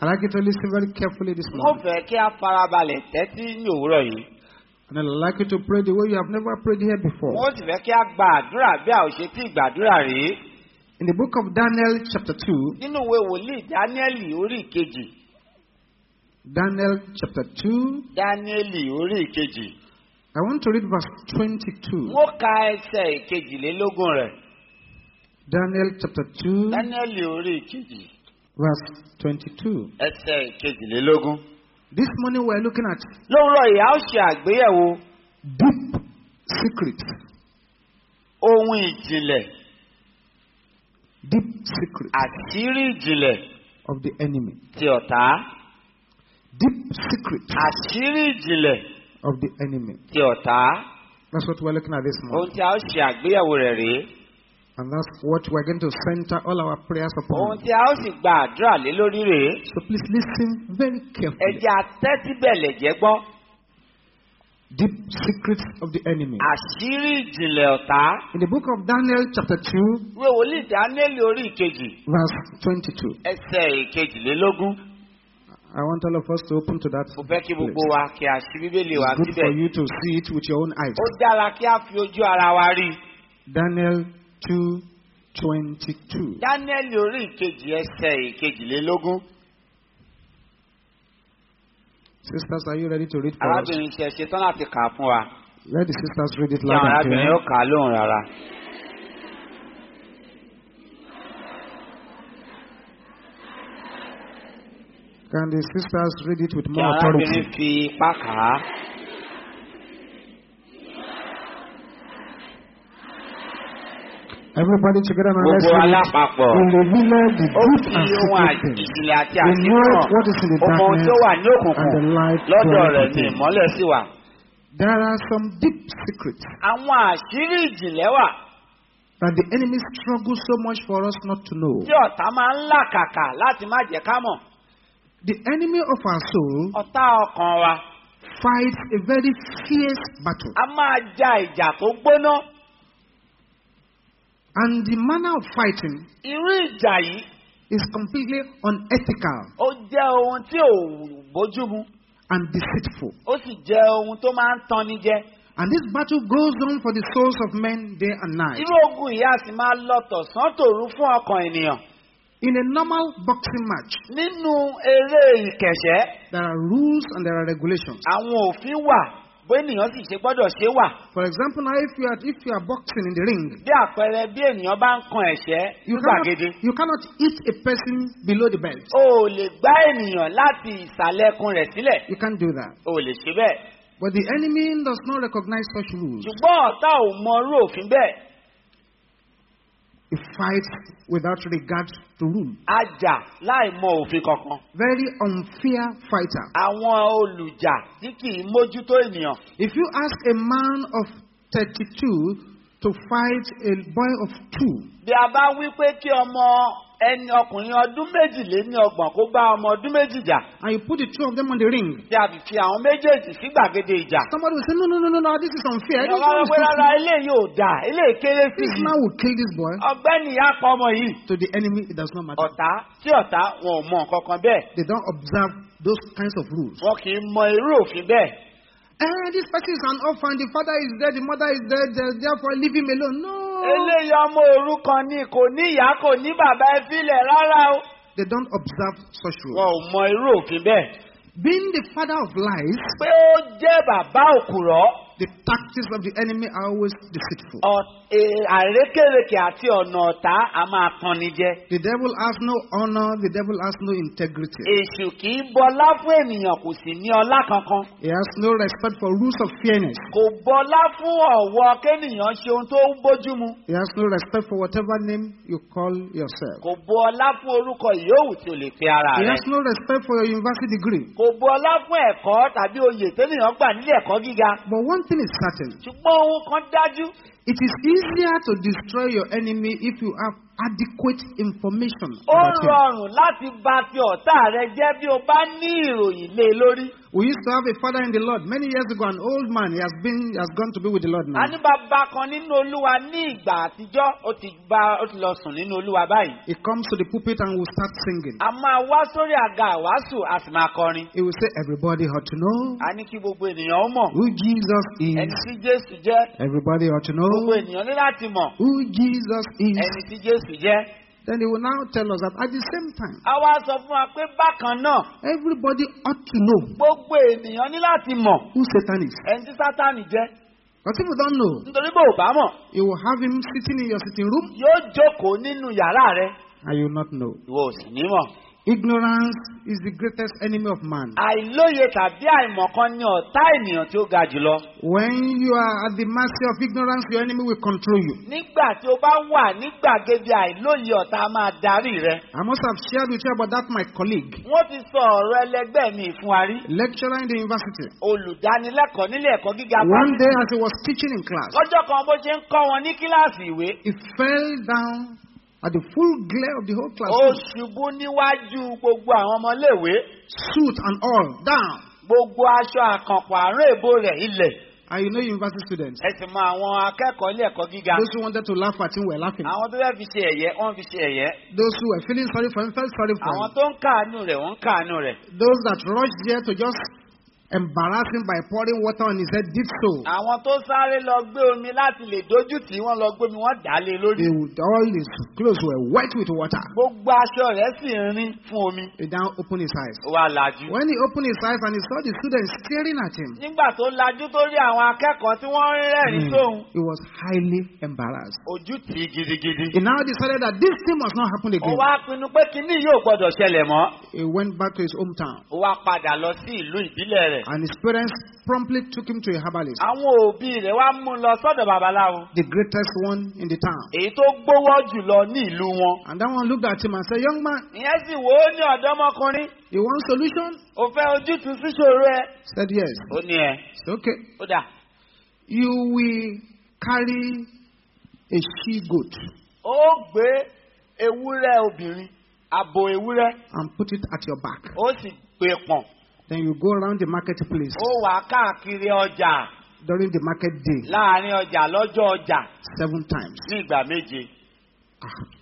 I'd like you to listen very carefully this mo morning. fẹ́ kí a farabalẹ̀ tẹ́tí ní òwúrọ̀ yìí. And I'd like you to pray the way you have never prayed here before. mo sì fẹ́ kí a gba àdúrà bí a ò ṣe tí gbàdúrà rí. In the book of Daniel, chapter 2, nínú ìwé wòlíì dáníẹ́lì orí ìkejì. Daniel chapter 2, dáníẹ́lì orí ìkejì. I want to read verse 22. mo ka ẹsẹ̀ ìkejìlélógún rẹ̀. Daniel chapter 2, dáníẹ́lì orí ìkejì. Verse 22. ẹsẹ̀ ìkejìlélógún. This morning we're looking at lówùrọ̀ yìí a ó ṣe àgbéyẹ̀wò deep secrets. ohun ìjìnlẹ̀ Deep secrets àṣírí ìjìnlẹ̀ of the enemy. ti ọ̀tá. Deep secrets àṣírí ìjìnlẹ̀ of the enemy. ti ọ̀tá. That's what we're looking at this ohun morning. tí a ó ṣe àgbéyẹ̀wò rẹ̀ rèé. And that's what we're going to center all our prayers ohun upon. tí a ó sì gba àdúrà lé lórí rèé. So please listen very carefully. jẹ́ atẹ́tíbẹ̀lẹ̀ jẹ́ gbọ́. Deep secrets of the enemy. àṣírí ìjìnlẹ̀ ọ̀tá. In the book of Daniel, chapter 2, ìwé wòlíì dáníẹ́lì orí ìkejì verse 22. ẹsẹ̀ ìkejìlélógún. I want all of us to open to that. mo fẹ́ kí gbogbo wa kí a ṣí bíbélì wa It's good síbẹ̀. for you to see it with your own eyes. ó dára kí a fi ojú ara wa rí i. Daniel 2, 22. dáníẹ́lì orí ìkejì ẹsẹ̀ ìkejìlélógún. Sisters, are you ready to read for us? arábìnrin ṣe ṣetán láti kà á fún wa. Let the sisters read it loud and arábìnrin clear. ó kà á lóhùn rárá. Can the sisters read it with more authority? arábìnrin fi ipá kà á. Everybody together now, let's read it. revealed the ó deep fi and secret things. ìjìnlẹ̀ àti He knoweth àṣírí what is in the darkness and the light wà. There are some deep secrets àwọn àṣírí ìjìnlẹ̀ wà that the enemy struggles so much for us not to know. tí ọ̀tá máa ń làkàkà láti má jẹ́ ká mọ̀. The enemy of our soul ọ̀tá ọkàn wa fights a very fierce battle. a máa ja ìjà tó gbóná. And the manner of fighting is completely unethical ó jẹ́ ohun tí ò bójúmu and deceitful. ó sì jẹ́ ohun tó máa ń tanni jẹ. And this battle goes on for the souls of men day and night. irú ogun a sì máa lọ tọ̀sán tòru fún ọkàn ènìyàn. In a normal boxing match, nínú eré ìkẹ̀ṣẹ́ there are rules and there are regulations. àwọn òfin wà bó ènìyàn sì ṣe gbọ́dọ̀ ṣe wà. For example, now if you are if you are boxing in the ring, bí àpẹẹrẹ bí ènìyàn bá ń kan ẹ̀ṣẹ́ ní you gbàgede. cannot, you cannot hit a person below the belt. o ò lè gbá ènìyàn láti ìsàlẹ̀ ẹkùn rẹ̀ sílẹ̀. You can't do that. o ò lè ṣe bẹ́ẹ̀. But the enemy does not recognize such rules. ṣùgbọ́n ọ̀tá ò mọ irú òfin bẹ́ẹ̀. He fights without regard to rule. a jà láì mọ òfin kankan. Very unfair fighter. àwọn olùjà tí kì í mójútó ènìyàn. If you ask a man of 32 to fight a boy of two, bí a bá wí pé kí ọmọ ẹni ọkùnrin ọdún méjìléní ọgbọ̀n kó bá ọmọ ọdún méjì jà and you put the two of them on the ring, tí a fi àwọn méjèèjì sí gbàgede ìjà. somebody will say, No, no, no, no, no, this is unfair. This, one wọn pé rárá eléyìí ò dà eléyìí kéré sí this i. man will kill this boy. ọgbẹ́ni ìyá pa ọmọ yìí. To the enemy, it does not matter. ọ̀tá tí ọ̀tá wọn ò mọ nǹkan kan bẹ́ẹ̀. They don't observe those kinds of rules. wọn kì í mọ irú òfin bẹ́ẹ̀. Eh, this person is an orphan. The father is dead. The mother is dead. Therefore, leave him alone. No. eléyìí ọmọ òrukàn ni kò ní ìyá kò ní bàbá ẹ rárá o. They don't observe such rules. wọn ò mọ irú òfin bẹ́ẹ̀. Being the father of lies, pé ó jẹ́ bàbá òkùrọ̀ the tactics of the enemy are always deceitful. e- àrékèrèkè àti ọ̀nà ọ̀tá a máa tanni jẹ. The devil has no honor. The devil has no integrity. èṣù kì í bọlá fún ènìyàn kò sì ní ọlá kankan. He has no respect for rules of fairness. kò bọlá fún ọ̀wọ́ kéènìyàn ṣe ohun tó bójúmu. He has no respect for whatever name you call yourself. kò bọlá fún orúkọ ìyóòwù tí o lè pe ara He rẹ. has no respect for your university degree. kò bọlá fún ẹ̀kọ́ tàbí oyè téèyàn gbà nílé ẹ̀kọ́ gíga. But one thing is certain ṣùgbọ́n ohun kan dájú. it is easier to destroy your enemy if you have adequate information ó about him. rọrùn láti ba ti ọ̀tá rẹ jẹ́ bí o bá ní ìròyìn lé lórí. We used to have a father in the Lord many years ago, an old man. He has been, he has gone to be with the Lord a now. ní bàbá kan nínú olúwa ní ìgbà àtijọ́ ó ti gba ó ti lọ sùn nínú olúwa báyìí. He comes to the pulpit and will start singing. a máa wá sórí àga àwásù a sì máa kọrin. He will say, Everybody ought to know a ní kí gbogbo ènìyàn ó mọ̀. who Jesus ẹni is. tí jésù jẹ́ Everybody ought to gbogbo know ènìyàn ní láti mọ̀ who Jesus is. ẹni tí jésù jẹ́. Then he will now tell us that at the same time, a wá sọ fún wa pé bákan náà everybody ought to know gbogbo ènìyàn ní láti mọ̀ who Satan is. ẹni tí sátánì jẹ́ But if you don't know, nítorí o bá mọ̀ you will have him sitting in your sitting room yóò jókòó nínú yàrá rẹ and you will not know. ìwọ ò sì ní mọ̀. Ignorance is the greatest enemy of man. àìlóye tàbí àìmọ̀kan ni ọ̀tá ènìyàn tí ó ga jùlọ. When you are at the mercy of ignorance, your enemy will control you. nígbà tí o bá wà ní gbàgede àìlóye ọ̀tá a máa darí rẹ. I must have shared with you about that, my colleague, wọ́n ti sọ ọ̀rọ̀ ẹlẹgbẹ́ mi fún wa rí. lecturer in the university. olùdánilẹ́kọ̀ọ́ nílé ẹ̀kọ́ gíga One day, as he was teaching in class, lọ́jọ́ kan bó ṣe ń kọ́ wọn ní kíláàsì ìwé. he fell down at the full glare of the whole class, ó ṣubú níwájú gbogbo àwọn ọmọléèwé. suit and all, down. gbogbo aṣọ àkànpọ̀ àrùn èbó rẹ̀ ilẹ̀. And you know, university students, ẹ sì mọ àwọn akẹ́kọ̀ọ́ ilé ẹ̀kọ́ gíga. those who wanted to laugh at him were laughing. àwọn tó fẹ́ fi ṣe ẹ̀yẹ wọ́n fi ṣe ẹ̀yẹ. Those who were feeling sorry for him felt sorry for àwọn him. tó ń káàánú rẹ̀ wọ́n ń káàánú rẹ̀. Those that rushed there to just embarrass him by pouring water on his head did so. àwọn tó sáré lọ gbé omi láti lè dójú tì í, wọ́n lọ gbé omi wọ́n dà lé lórí. Would, all his clothes were wet with water. gbogbo aṣọ rẹ̀ sì ń fún omi. He now opened his eyes. ó wá lajú. When he opened his eyes and he saw the students staring at him, nígbà tó lajú tó rí àwọn akẹ́kọ̀ọ́ tí wọ́n ń rẹ́rìn hmm, sóhun he was highly embarrassed. ojú tì gidigidi. He now decided that this thing must not happen ó again. wá pinnu pé kinní yóò gbọdọ̀ ṣẹlẹ̀ mọ́. He went back to his hometown ó wá padà lọ sí ìlú ìbílẹ̀ rẹ̀. And his parents promptly took him to a herbalist, àwọn òbí rẹ̀ wá mú lọ sọ́dọ̀ babaláwo. the greatest one in the town. èyí tó gbówó jùlọ ní ìlú wọn. And that one looked at him and said, Young man, ìyẹn sì wò ó ní ọ̀dọ́mọkùnrin. you want solution? ó fẹ́ ojútùú síṣòro ẹ. said, Yes. ó ní ẹ. Okay. ó dà. You will carry a she goat ó gbé ewúrẹ́ obìnrin abo ewúrẹ́ and put it at your back. ó sì gbé pọ̀n. Then you go around the marketplace ó wà káàkiri ọjà during the market day láàrin ọjà lọ́jọ́ ọjà seven times. ní ìgbà méje. Ah.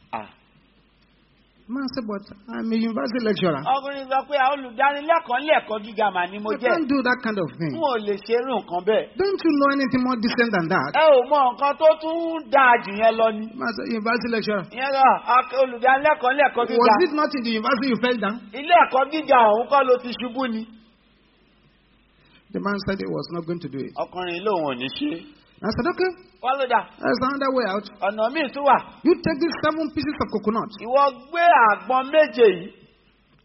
Man said, but I'm a university lecturer. ọkùnrin sọ pé olùdánilẹ́kọ̀ọ́ lẹ́ẹ̀kọ́ gíga mà ni mo jẹ́. can't do that kind of thing. n ò lè ṣe irú nǹkan bẹ́ẹ̀. Don't you know anything more decent than that? ẹ ò mọ nǹkan tó tún dáa jù yẹn lọ ni. Man said, university lecturer. ìyẹn lọ olùdánilẹ́kọ̀ọ́ lẹ́ẹ̀kọ́ gíga. Was it not in the university you fell down? ilé ẹ̀kọ́ gíga ọ̀hún kọ́ ló ti ṣubú ni. The man said he was not going to do it. ọkùnrin lòun ò ní ṣe. I said, okay, ló dà there's another way out. ọ̀nà míì tún wà. You take these seven pieces of coconut ìwọ gbé àgbọn méje yìí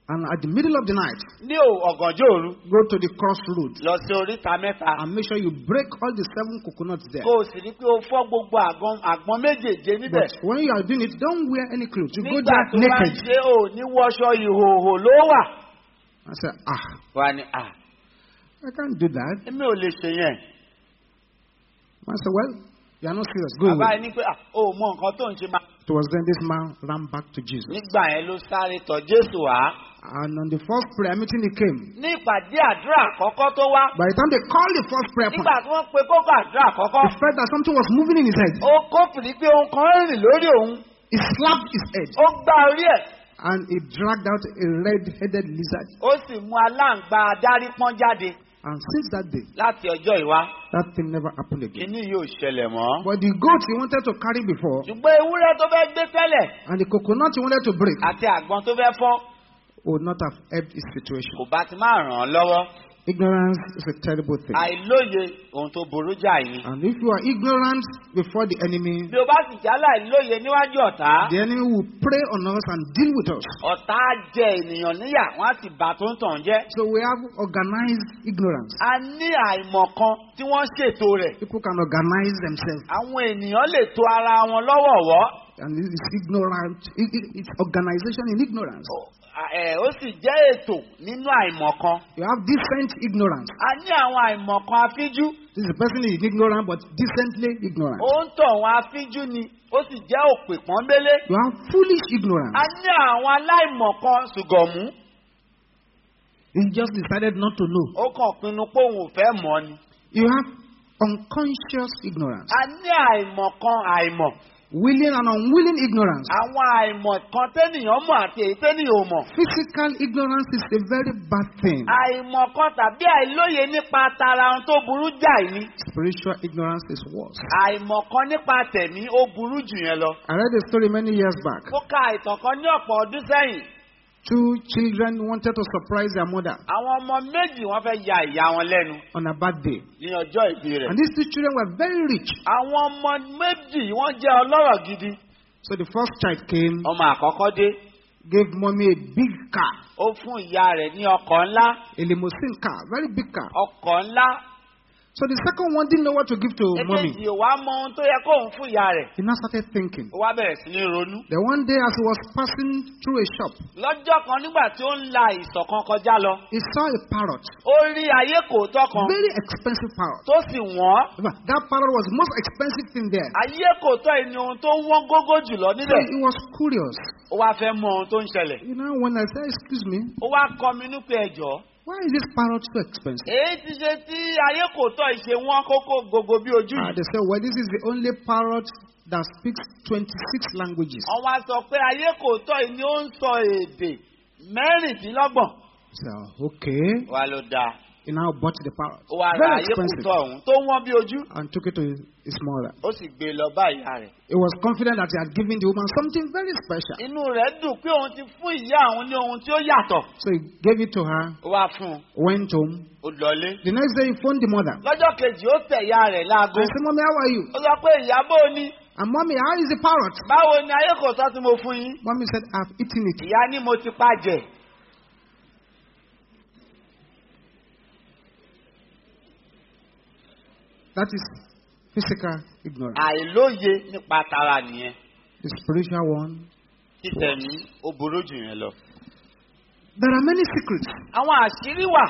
and at the middle of the night, ní ọ̀gànjọ́ òru go to the crossroad lọ sí oríta mẹ́ta. and make sure you break all the seven coconuts there. o sì rí pé o fọ́ gbogbo àgbọn àgbọn méjèèje níbẹ̀. But when you are doing it, don't wear any clothes. You go nígbà tó there bá ń naked. ṣe ò ní wọṣọ ìhòòhò ló wà. I said, ah, wà ní à I can't do that. èmi ò lè ṣe yẹn. I said, well, you are not serious. Go bàbá away. máa. It was then this man ran back to Jesus. And on the first prayer meeting he came. By the time they called the first prayer point, he felt that something was moving in his head. He slapped his head and he dragged out a red-headed lizard. And since that day, láti ọjọ́ ìwá. that thing never happened again. kíní yóò ṣẹlẹ̀ mọ́. But the goat he wanted to carry before ṣùgbọ́n ewúrẹ́ tó fẹ́ gbé tẹ́lẹ̀ and the coconut he wanted to break àti àgbọn tó fẹ́ fọ́ would not have helped his situation. kò bá ti máa ràn án lọ́wọ́. Ignorance is a terrible thing. àìlóye ohun tó burú jáì ni. And if you are ignorant before the enemy, bí o bá sì já láìlóye níwájú ọ̀tá the enemy will prey on us and deal with us. ọ̀tá jẹ ènìyàn níyà wọ́n á sì bà tó ń tàn jẹ́. So we have organized ignorance. a ní àìmọ̀ kan tí wọ́n ṣètò rẹ̀. People can organize themselves. àwọn ènìyàn lè to ara wọn lọ́wọ̀ọ̀wọ́. And it is ignorant. it- it- It's organization in ignorance. Ó- ẹ̀, ó sì jẹ́ ètò nínú àìmọ̀ kan. You have decent ignorance. a ní àwọn àìmọ̀ kan afíjú. This is a person is ignorant but decently ignorant. ó ń tọ̀ wọn afíjú ni ó sì jẹ́ òpè pọ́nbélé. You have foolish ignorance. a ní àwọn aláìmọ̀ kan ṣùgọ̀mú. He just decided not to know. ó kàn pinnu pé òun ò fẹ́ mọ̀ ni. You have unconscious ignorance, a ní àìmọ̀ kan àìmọ̀ willing and unwilling ignorance. àwọn àìmọ̀ kan tẹ́nìyàn mọ̀ àti èyí tẹ́nìyàn ò mọ̀. Physical ignorance is a very bad thing. àìmọ̀ kan tàbí àìlóye nípa tara ohun tó burú jáì ni. Spiritual ignorance is worse. àìmọ̀ kan nípa tẹ̀mí ó burú jù yẹn lọ. I read a story many years back. ó ka ìtàn kan ní ọ̀pọ̀ ọdún sẹ́yìn. Two children wanted to surprise their mother àwọn ọmọ méjì wọ́n fẹ́ ya ìyá wọn lẹ́nu on her birthday. ní ọjọ́ ìbí rẹ̀. And these two children were very rich. àwọn ọmọ méjì wọ́n jẹ́ ọlọ́rọ̀ gidi. So the first child came, ọmọ àkọ́kọ́ dé gave mommy a big car, ó fún ìyá rẹ̀ ní ọkọ̀ ńlá a limousine car, very big car. ọkọ̀ ńlá. So the second one didn't know what to give to mommy. èkejì ò wá mọ ohun tó yẹ kóun fún ìyá rẹ̀. He now started thinking. ó wá bẹ̀rẹ̀ sí ní ronú. Then one day as he was passing through a shop, lọ́jọ́ kan nígbà tí ó ń la ìsọ̀ kan kọjá lọ he saw a parrot, ó rí ayé kòótọ́ kan very expensive parrot. tó sì wọ́n. In fact, That parrot was the most expensive thing there. ayé kòótọ́ yìí ni ohun tó wọ́n gógó jùlọ So he was curious. ó wá fẹ́ mọ ohun tó ń ṣẹlẹ̀. You know, when I said, excuse me, ó wá kọ mi nípa ẹ̀jọ́. Why is this parrot so expensive? èyí ti ṣe tí ayé kòótọ́ yìí ṣe wọ́n kókó gbogbo bí ojú yìí. they said, well, this is the only parrot that speaks 26 languages. wọ́n wá sọ pé ayé kòótọ́ yìí ni ó ń sọ èdè mẹ́rìndínlọ́gbọ̀n. So, okay. wà ló dáa. He now bought the parrot. ó wá ra Very expensive. kòótọ́ ọ̀hún tó wọ́n bí ojú. And took it to his, his mother. ó sì gbé e lọ bá ìyá rẹ̀. He was confident that he had given the woman something very special. inú rẹ̀ dùn pé òun ti fún ìyá òun ní ohun tí ó yàtọ̀. So he gave it to her, ó wá fún un went home. ó lọlé. The next day he phoned the mother. lọ́jọ́ kejì ó tẹ̀ ìyá rẹ̀ láago. I said, Mommy, how are you? ó sọ pé ìyá bó o ní. And mommy, how is the parrot? báwo ni ayé kòótọ́ tí mo fún yín. Mommy said, I've eaten it. ìyá ní mo ti pa jẹ. That is physical ignorance. àìlóye nípa tara nìyẹn. The spiritual one. títẹ̀mí ó burú jù yẹn lọ. There are many secrets àwọn àṣírí wà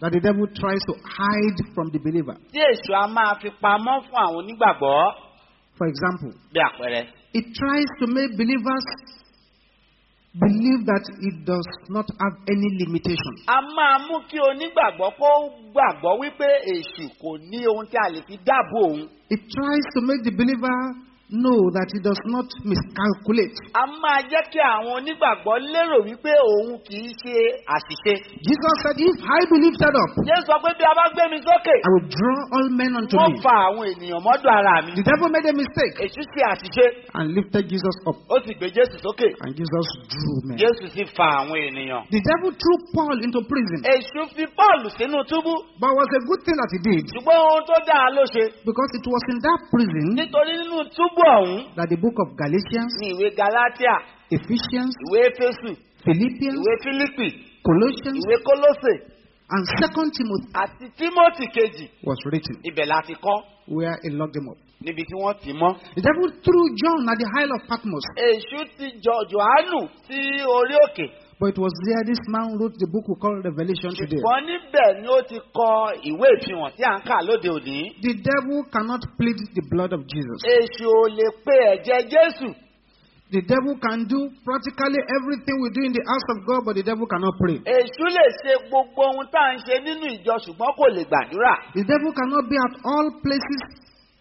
that the devil tries to hide from the believer. tí èṣù á máa fi pamọ́ fún àwọn onígbàgbọ́. For example, bí àpẹẹrẹ. it tries to make believers believe that it does not have any limitation. a máa mú kí onígbàgbọ́ kó gbàgbọ́ wípé èṣù kò ní ohun tí a lè fi dáàbò òun. It tries to make the believer know that he does not miscalculate. a máa jẹ́ kí àwọn onígbàgbọ́ lérò wípé òun kì í ṣe àṣìṣe. Jesus said, If I be lifted up, Jésù sọ pé bí a bá gbé mi sókè, I will draw all men unto wọ́n me. fa àwọn ènìyàn mọ́dọ̀ ara mi. The devil made a mistake Èṣù ṣe àṣìṣe, and lifted Jesus up, ó sì gbé Jésù sókè. and Jesus drew men. Jésù sì fa àwọn ènìyàn. The devil threw Paul into prison, Èṣù fi Pọ́ọ̀lù sínú túbú, but it was a good thing that he did ṣùgbọ́n ohun tó dáa ló ṣe. because it was in that prison Nítorí nínú túbú ọ̀hún that the book of Galatians, ni ìwé Galatia, Ephesians, ìwé Éfésù, Philippians, ìwé Fílípì, Colossians, ìwé Kólósè and Second Timothy àti Tímọ́tì kejì. was written, Ibẹ̀ la ti kọ́ where he locked them up. níbi tí wọ́n tì mọ́. The devil threw John at the Isle of Patmos, Èṣù ti jọ Jòhánù sí orí òkè. But it was there this man wrote the book we call Revelation today. Ṣùgbọ́n níbẹ̀ ni ó ti kọ ìwé ìfihàn tí à ń kà lóde òní. The devil cannot plead the blood of Jesus. Èṣù ò lè pe ẹ̀jẹ̀ Jésù. The devil can do practically everything we do in the house of God, but the devil cannot pray. Èṣù lè ṣe gbogbo ohun tá à ń ṣe nínú ìjọ ṣùgbọ́n kò lè gbàdúrà. The devil cannot be at all places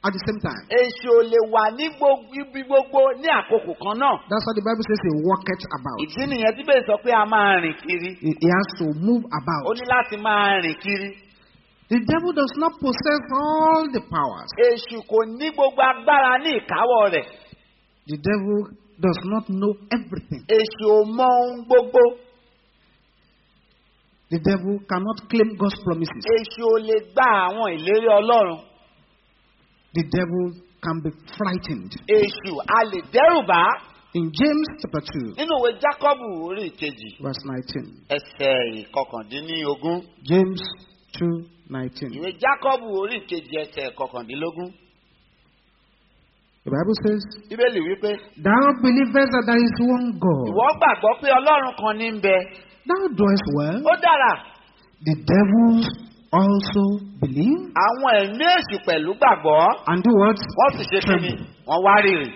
at the same time. Èṣù ò lè wà ní gbogbo ibi gbogbo ní àkókò kan náà. That's what the Bible says he walketh about. Ìdí nìyẹn tí bẹ́ẹ̀ sọ pé a máa rìn kiri. He has to move Ó about. ní láti máa rìn kiri. The devil does not possess all the powers. Èṣù kò ní gbogbo agbára ní ìkáwọ́ rẹ̀. The devil does not know everything. Èṣù ò mọ ohun gbogbo. The devil cannot claim God's promises. Èṣù ò lè gba àwọn ìlérí Ọlọ́run. The devil can be frightened. Èṣù a lè dẹ́rù bá. In James chapter 2, Nínú ìwé Jákọ́bù orí ìkejì verse 19. ẹsẹ̀ ìkọkàndínlógún. James 2, 19. Ìwé Jákọ́bù orí ìkejì ẹsẹ̀ ìkọkàndínlógún. The Bible says, Bíbélì wípé Thou believest that there is one God. ìwọ gbàgbọ́ pé Ọlọ́run kan ní ń bẹ. Thou doest well. Ó dára. The devils also believe Àwọn ẹ̀mí èṣù pẹ̀lú gbàgbọ́. and do what? Wọ́n sì ṣe kí ni? Wọ́n wá rírì.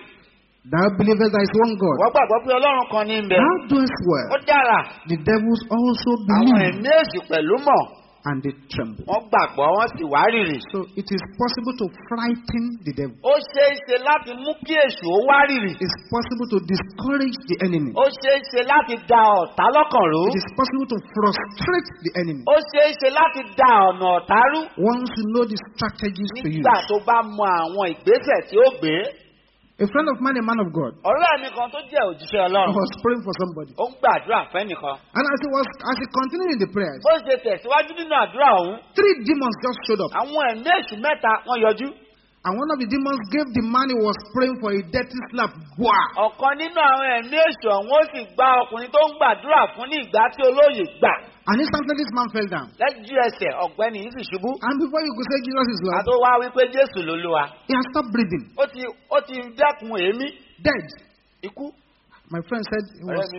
Thou believest there is one God. wọ́n gbàgbọ́ pé ọlọ́run kan ní ń bẹ. Thou doest ó well. dára The devils also àwọn believe ẹ̀mí èṣù pẹ̀lú mọ̀ and they tremble. wọ́n gbàgbọ́ wọ́n sì wárìrì. So it is possible to frighten the devil. ó ṣeé ṣe láti mú kí èṣù ó wárìrì. It's possible to discourage the enemy. ó ṣeé ṣe láti da ọ̀tá lọ́kàn rú. It is possible to frustrate the enemy. ó ṣeé ṣe láti da ọ̀nà ọ̀tá rú. Once you know the strategies to use. nígbà tó bá mọ àwọn ìgbésẹ̀ tí ó gbé. A friend of mine, a man of God, ọ̀rẹ́ mi kan tó jẹ́ òjíṣẹ́ ọlọ́run. was praying for somebody. ó ń gbàdúrà fẹ́nìkan. And as he was as he continued in the prayers, bó ṣe tẹ̀síwájú nínú àdúrà ọ̀hún. three demons just showed up. àwọn ẹ̀mí èṣù mẹ́ta wọ́n yọjú. And one of the demons gave the man he was praying for a dirty slap. Wow. ọ̀kan nínú àwọn ẹ̀mí èṣù ọ̀hún ó sì gba ọkùnrin tó ń gbàdúrà fún ní ìgbà tí olóyè gbà. And instantly this man fell down. lẹ́jú ẹsẹ̀ ọ̀gbẹ́ni yìí sì ṣubú. And before you could say Jesus is Lord, àtó wá wípé jésù lolúwa. he had stopped breathing. ó ti ó ti dẹ́kun èémí Dead. ikú. My friend said he, was,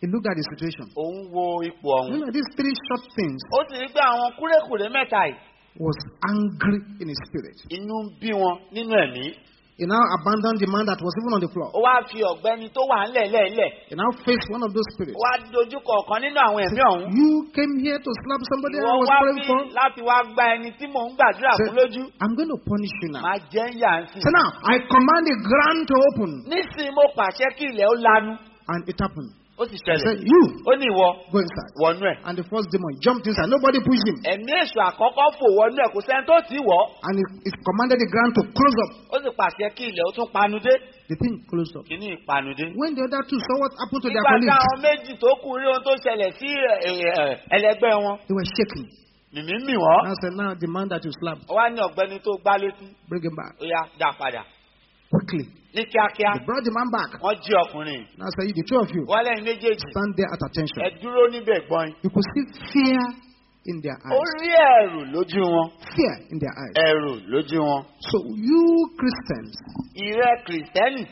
he looked at the situation. òun wo ipò ọ̀hún. You know, these three short things ó sì rí pé àwọn kúrékùré mẹ́ta yìí was angry in his spirit. inú ń bí wọn nínú ẹ̀mí. He now abandoned the man that was even on the floor. ó wá fi ọ̀gbẹ́ni tó wà ńlẹ̀ lẹ́ẹ̀lẹ̀. He now faced one of those spirits. ó wá dojúkọ ọ̀kan nínú àwọn ẹ̀mí ọ̀hún. You came here to slap somebody I was wá praying for. láti wá gba ẹni tí mò ń gbàdúrà fún lójú. I'm going to punish you now. máa jẹ́ ń yà ń sìn. So now, I command the ground to open. nísìnyí mo pàṣẹ kí ilẹ̀ ó lanu. And it happened. Ó sì He said, ṣẹlẹ̀. You ó ní ìwọ go inside. wọnú ẹ̀. And the first demon jumped inside. Nobody pushed him. ẹ̀mí èṣù àkọ́kọ́ fò wọnú ẹ̀ kò sẹ́ni tó tì í wọ̀. And he, he commanded the ground to close up. ó sì pàṣẹ kí ilẹ̀ ó tún panudé. The thing closed up. kìíní ìpanudé. When the other two saw what happened to their nígbà colleagues, táwọn méjì tó kù rí ohun tó ṣẹlẹ̀ sí ẹlẹgbẹ́ wọn they were shaking. mìmí mì wọ́n. Now said, Now the man that you slapped, ó wá ní ọ̀gbẹ́ni tó gbá létí bring him back ó yá dá padà. Quickly. ní kíákíá They brought the man back. wọ́n jí ọkùnrin. Now I You, the two of you, wọ́n lẹ́yìn méjèèjì stand there at attention. ẹ dúró níbẹ̀ gbọ́n. You could see fear in their ó eyes. rí ẹ̀rù lójú wọn. Fear in their eyes. ẹ̀rù lójú wọn. So, you Christians, ìrẹ́ kìrìsìtẹ́nì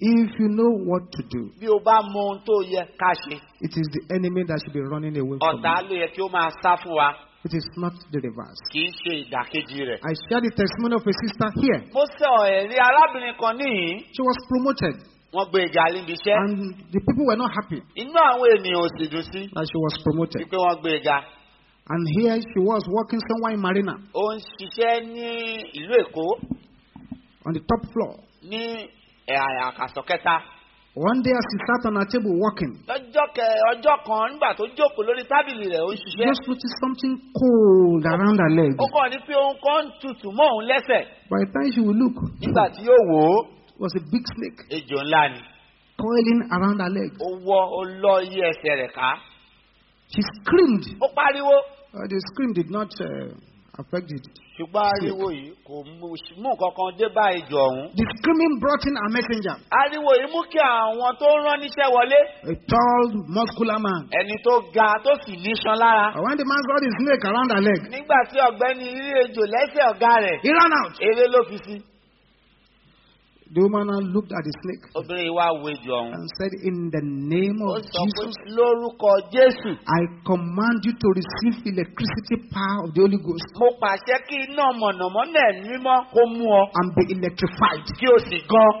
if you know what to do, bí o bá mọ ohun tó yẹ ká ṣe it is the enemy that should be running away from ọ̀tá you. ló yẹ kí ó máa sá fún wa It is not the reverse. kì í ṣe ìdàkejì rẹ̀. I shared the testimony of a sister here. mo sọ ẹ̀rí arábìnrin kan níhìn She was promoted, wọ́n gbé ìjà níbi iṣẹ́ and the people were not happy inú àwọn ènìyàn ò sì dùn sí that she was promoted. wípé wọ́n gbé ìjà And here she was working somewhere in Marina ó ń ṣiṣẹ́ ní ìlú èkó on the top floor. ní ẹ̀, àkàsọ̀ kẹta One day, as she sat on her table working, lọ́jọ́ kẹ ọjọ́ kan nígbà tó jókòó lórí tábìlì rẹ̀ ó ń she ṣiṣẹ́ just noticed something cold around her leg. ó kàn ní pé ohun kan ń tutù mọ́ òun lẹ́sẹ̀ By the time she would look, nígbà tí yóò wò ó it was a big snake ejò ńlá ni coiling around her leg. ó wọ́ ó lọ yí ẹsẹ̀ rẹ̀ ká She screamed. ó pariwo Uh, the scream did not uh, affect it. Ṣùgbọ́n ariwo yìí kò mú nǹkan kan dé bá ejò ọ̀hún. The screaming brought in a messenger, ariwo yìí mú kí àwọn tó ń rán níṣẹ́ wọlé. A tall, muscular man. ẹni tó ga tó sì níṣan lára. When the man saw the snake around her leg, nígbà tí ọ̀gbẹ́ni rí ejò lẹ́sẹ̀ ọ̀gá rẹ̀ he ran out. eré ló fi sí The woman looked at the snake obìnrin ọ̀hún. and said, In the name of Jesus, lórúkọ jésù. I command you to receive electricity power of the Holy Ghost mo pàṣẹ kí iná mọ̀nàmọ́ná ẹ̀mí mímọ́ kó mú ọ. and be electrified. kí o sì gan.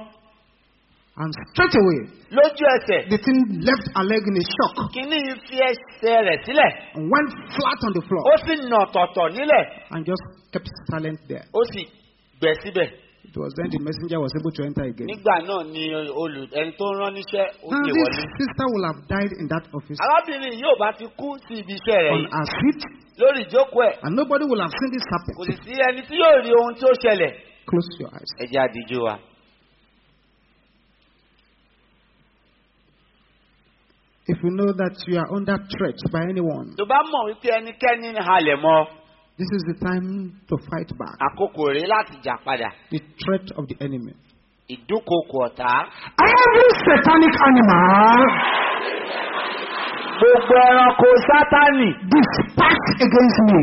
And straight away, lójú ẹsẹ̀. the thing left her leg in a shock. Kínní yìí fi ẹsẹ̀ rẹ̀ sílẹ̀. And went flat on the floor ó sì nà tọ̀tọ̀ nílẹ̀. and just kept silent there. ó sì gbẹ síbẹ̀. It was then the messenger was able to enter again. nígbà náà ni olù ẹni tó rán níṣẹ́ ó Now, lè this wọlé. sister will have died in that office arábìnrin yìí ò bá ti kú sí ibi iṣẹ́ rẹ̀ on her seat, lórí ìjókòó ẹ̀ and nobody will have seen this kò happen. sì sí ẹni tí yóò rí ohun tí ó ṣẹlẹ̀. Close your eyes. ẹ jẹ́ àdíjú wa. If you know that you are under threat by anyone, tó bá mọ̀ wípé ẹnikẹ́ni halẹ̀ mọ́ this is the time to fight back. àkókò rèé láti jà padà The threat of the enemy. ìdúnkokò ọ̀tá. Every satanic animal gbogbo ẹranko sátánì dispatched against me.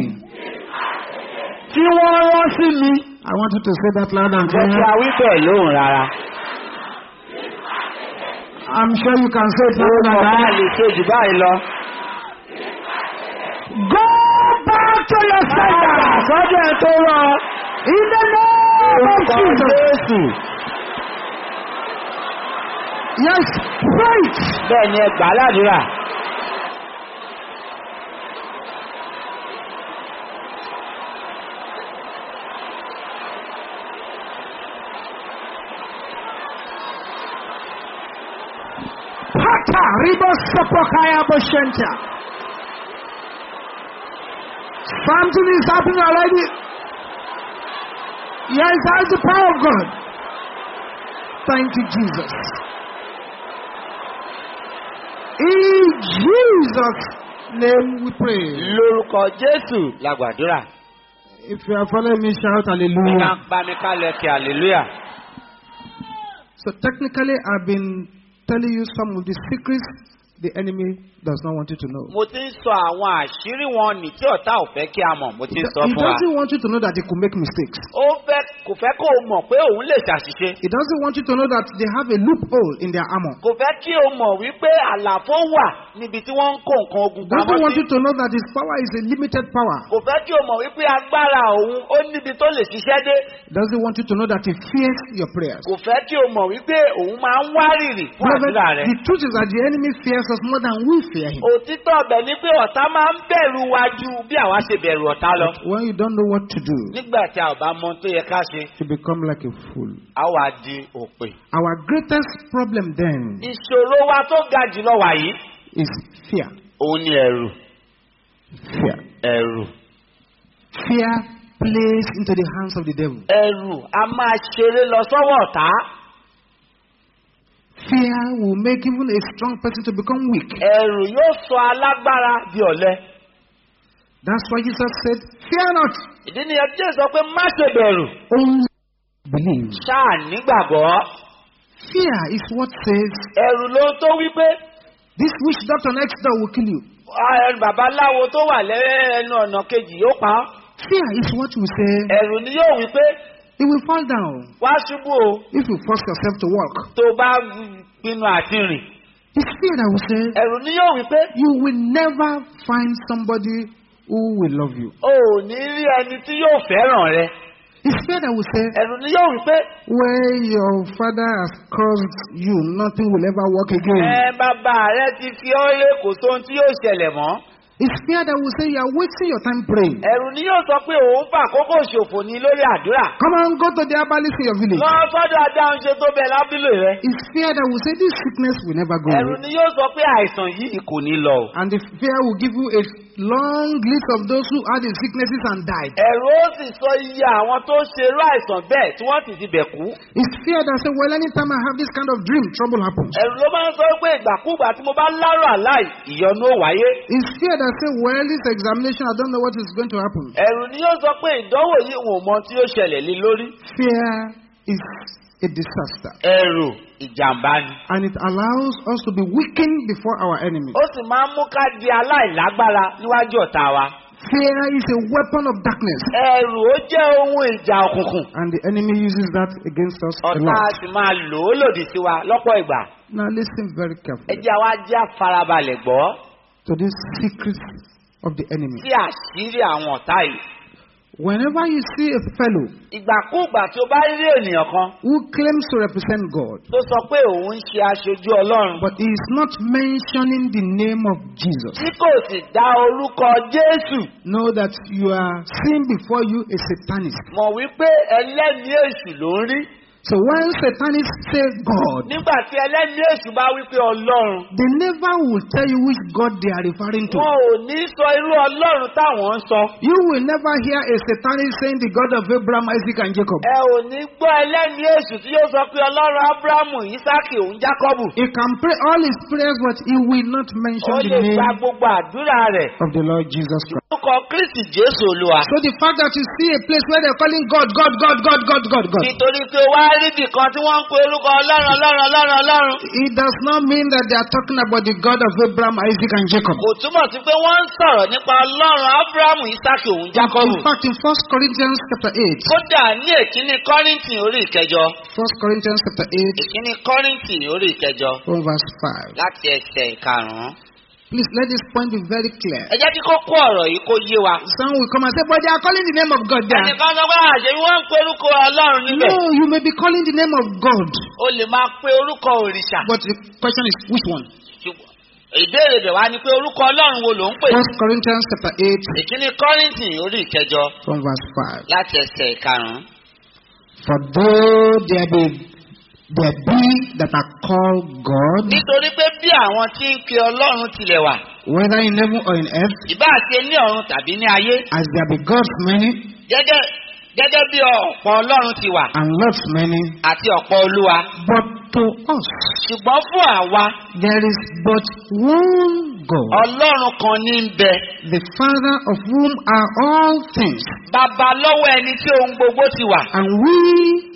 tí wọ́n rán sí mi. I want you to say that loud and clear. a wí bẹ́ẹ̀ lóhùn rárá. I'm sure you can say it ó loud mọ̀ and bá clear. lè ṣe jù báyìí lọ. Go back to your sender sọ́jọ́ ẹ tó rán in the name of Jesus. Yes, it. bẹ́ẹ̀ ni ẹ gbà ládùúrà. Pata ribo sopokaya boshenta. Something is happening already. Yes, that's the power of God. Thank you, Jesus. In Jesus' name we pray. lórúkọ jésù la gbàdúrà. If you are following me, shout hallelujah. bá mi ká kí hallelujah. So technically, I've been telling you some of the secrets the enemy does not want you to know. mo ti ń sọ àwọn àṣírí wọn nì tí ọ̀tá ò fẹ́ kí a mọ̀ mo ti He ń sọ fún wa. doesn't want you to know that he could make mistakes. ó fẹ́ kò fẹ́ kó o mọ̀ pé òun lè ṣàṣìṣe. He doesn't want you to know that they have a loophole in their armor. kò fẹ́ kí o mọ̀ wípé àlàfo wà níbi tí wọ́n ń kó nǹkan ogun Doesn't pamọ́ want sí. you to know that his power is a limited power. kò fẹ́ kí o mọ̀ wípé agbára òun ó níbi tó lè ṣiṣẹ́ dé. Doesn't want you to know that he fears your prayers. kò fẹ́ kí o mọ̀ wípé òun máa ń wárìrì fún àdúrà rẹ̀. the truth is that the enemy fears us more than we fear him. òtítọ́ ọbẹ̀ ni pé ọ̀tá máa ń bẹ̀rù wa ju bí àwa ṣe bẹ̀rù ọ̀tá lọ. When you don't know what to do, nígbà tí a ò bá mọ tó yẹ ká ṣe you become like a fool. a wà di òpè. Our greatest problem then ìṣòro wa tó ga jùlọ wàyí is fear. òun ni ẹ̀rù Fear. ẹ̀rù Fear plays into the hands of the devil. ẹ̀rù a máa ṣeré lọ sọ́wọ́ ọ̀tá Fear will make even a strong person to become weak. ẹ̀rù yóò sọ alágbára di ọ̀lẹ. That's why Jesus said, Fear not, ìdí nìyẹn tí èso pé má ṣe bẹ̀rù only believe. ṣáà nígbàgbọ́ Fear is what says, ẹ̀rù ló tó wí pé This witch doctor next door will kill you. "Ah, babaláwo tó wà lẹ́nu ọ̀nà kejì yóò pa ọ́." Fear is what will say, ẹ̀rù ni yóò wí It will fall down wá ṣubú o if you force yourself to walk. tó bá pinnu àti rìn It's fear that will say, ẹ̀rù ni yóò wí pé You will never find somebody who will love you. o ò ní rí ẹni tí yóò fẹ́ràn rẹ It's fear that will say, ẹ̀rù ni yóò wí pé Where your father has caused you, nothing will ever work again. ẹ bàbá rẹ ti fi ọ́ lé kò sóhun tí yóò ṣẹlẹ̀ mọ́ It's fear that will say, You are wasting your time praying. ẹ̀rù ni yóò sọ pé òun fà àkókò ṣòfò ní lórí àdúrà Come on, go to the herbalist in your village. lọ sọ́dọ̀ adáhùn ṣe tó bẹ lábílò rẹ It's fear that will say, This sickness will never go ẹ̀rù away. ni yóò sọ pé àìsàn yìí kò ní lọ. And the fear will give you a long list of those who had the sicknesses and died. ẹ̀rù ó sì sọ iye àwọn tó ṣerú àìsàn bẹ́ẹ̀ tí wọ́n sì ti bẹ̀ kú. It's fear that say, Well, anytime I have this kind of dream, trouble happens. ẹ̀rù ló máa ń sọ pé ìgbàkúgbà tí mo bá lárò àláì ìyọnu ó wáyé. It's fear that say, Well, this examination, I don't know what is going to happen. ẹ̀rù ni yóò sọ pé ìdánwò yìí wọn ò mọ tí yóò ṣẹlẹ̀ lé lórí. Fear is a disaster. ẹ̀rù ìjàmbá ni. And it allows us to be weakened before our enemy. ó sì máa ń mú ká di aláìlágbára níwájú ọ̀tá wa. Fear is a weapon of darkness. ẹ̀rù ó jẹ́ ohun ìjà òkùnkùn. And the enemy uses that against us a ọ̀tá lot. sì máa lò ó lòdì sí wa lọ́pọ̀ ìgbà. Now listen very ẹ carefully jẹ́ àwa jẹ́ àfarabalẹ̀ gbọ́ to these secrets of the enemy. sí àṣírí àwọn ọ̀tá yìí. Whenever you see a fellow ìgbàkúùgbà tí ó bá rí ènìyàn kan who claims to represent God, tó sọ pé òun ń ṣe aṣojú ọlọ́run but he is not mentioning the name of Jesus, tí kò sì dá orúkọ jésù know that you are seeing before you a satanist. mọ̀ wípé ẹlẹ́mìí èṣù ló ń rí So when satanists say God, nígbà tí ẹlẹ́mìí èṣù bá wípé ọlọ́run they never will tell you which God they are referring to. wọn ò ní sọ irú ọlọ́run táwọn ń sọ You will never hear a satanist saying the God of Abraham, Isaac, and Jacob. ẹ ò ní gbọ́ ẹlẹ́mìí èṣù tí yóò sọ pé ọlọ́run ábúráhámù ìsákì òun jákọ́bù He can pray all his prayers, but he will not mention ó the lè gba name gbogbo àdúrà rẹ̀ of the Lord Jesus Christ. orúkọ kristi jésù olúwa So the fact that you see a place where they're calling God, God, God, God, God, God, God, nítorí pé wá rí ibì kan tí wọ́n ń pe orúkọ ọlọ́run ọlọ́run ọlọ́run ọlọ́run it does not mean that they are talking about the God of Abraham, Isaac, and Jacob. kò túmọ̀ sí pé wọ́n ń sọ̀rọ̀ nípa ọlọ́run ábúráhámù ìsákì òun jákọ́bù. In fact, in 1 Corinthians chapter 8, kódà ní èkíní kọ́rìntì orí ìkẹjọ 1 Corinthians chapter 8, èkíní kọ́rìntì orí ìkẹjọ from verse 5. láti ẹsẹ̀ ìkarùn-ún Please let this point be very clear. ẹ jẹ́ kí kókó ọ̀rọ̀ yìí kó yé wa. Some will come and say, but they are calling the name of God there. ẹnìkan sọ pé àṣẹ wọ́n ń pe orúkọ ọlọ́run níbẹ̀. No, you may be calling the name of God. o lè máa pe orúkọ òrìṣà. But the question is, which one? Ìbéèrè rẹ̀ wá ni pé orúkọ ọlọ́run wo ló ń pè. First Corinthians chapter 8 ìkíní kọ́rìntì orí ìkẹjọ from verse 5. láti ẹsẹ̀ ìkarùn-ún. For though there be there be that are called God, nítorí pé bí àwọn tí ń pe ọlọ́run tilẹ̀ wà whether in heaven or in earth, ìbá ní ọ̀run tàbí ní ayé as there be gods many gẹ́gẹ́ gẹ́gẹ́ bí ọ̀pọ̀ ọlọ́run ti wà and lords many, àti ọ̀pọ̀ olúwa. but to us ṣùgbọ́n fún àwa there is but one God, ọlọ́run kan ní ń bẹ. the Father of whom are all things, bàbá lọ́wọ́ ẹni tí ohun gbogbo ti wà. And we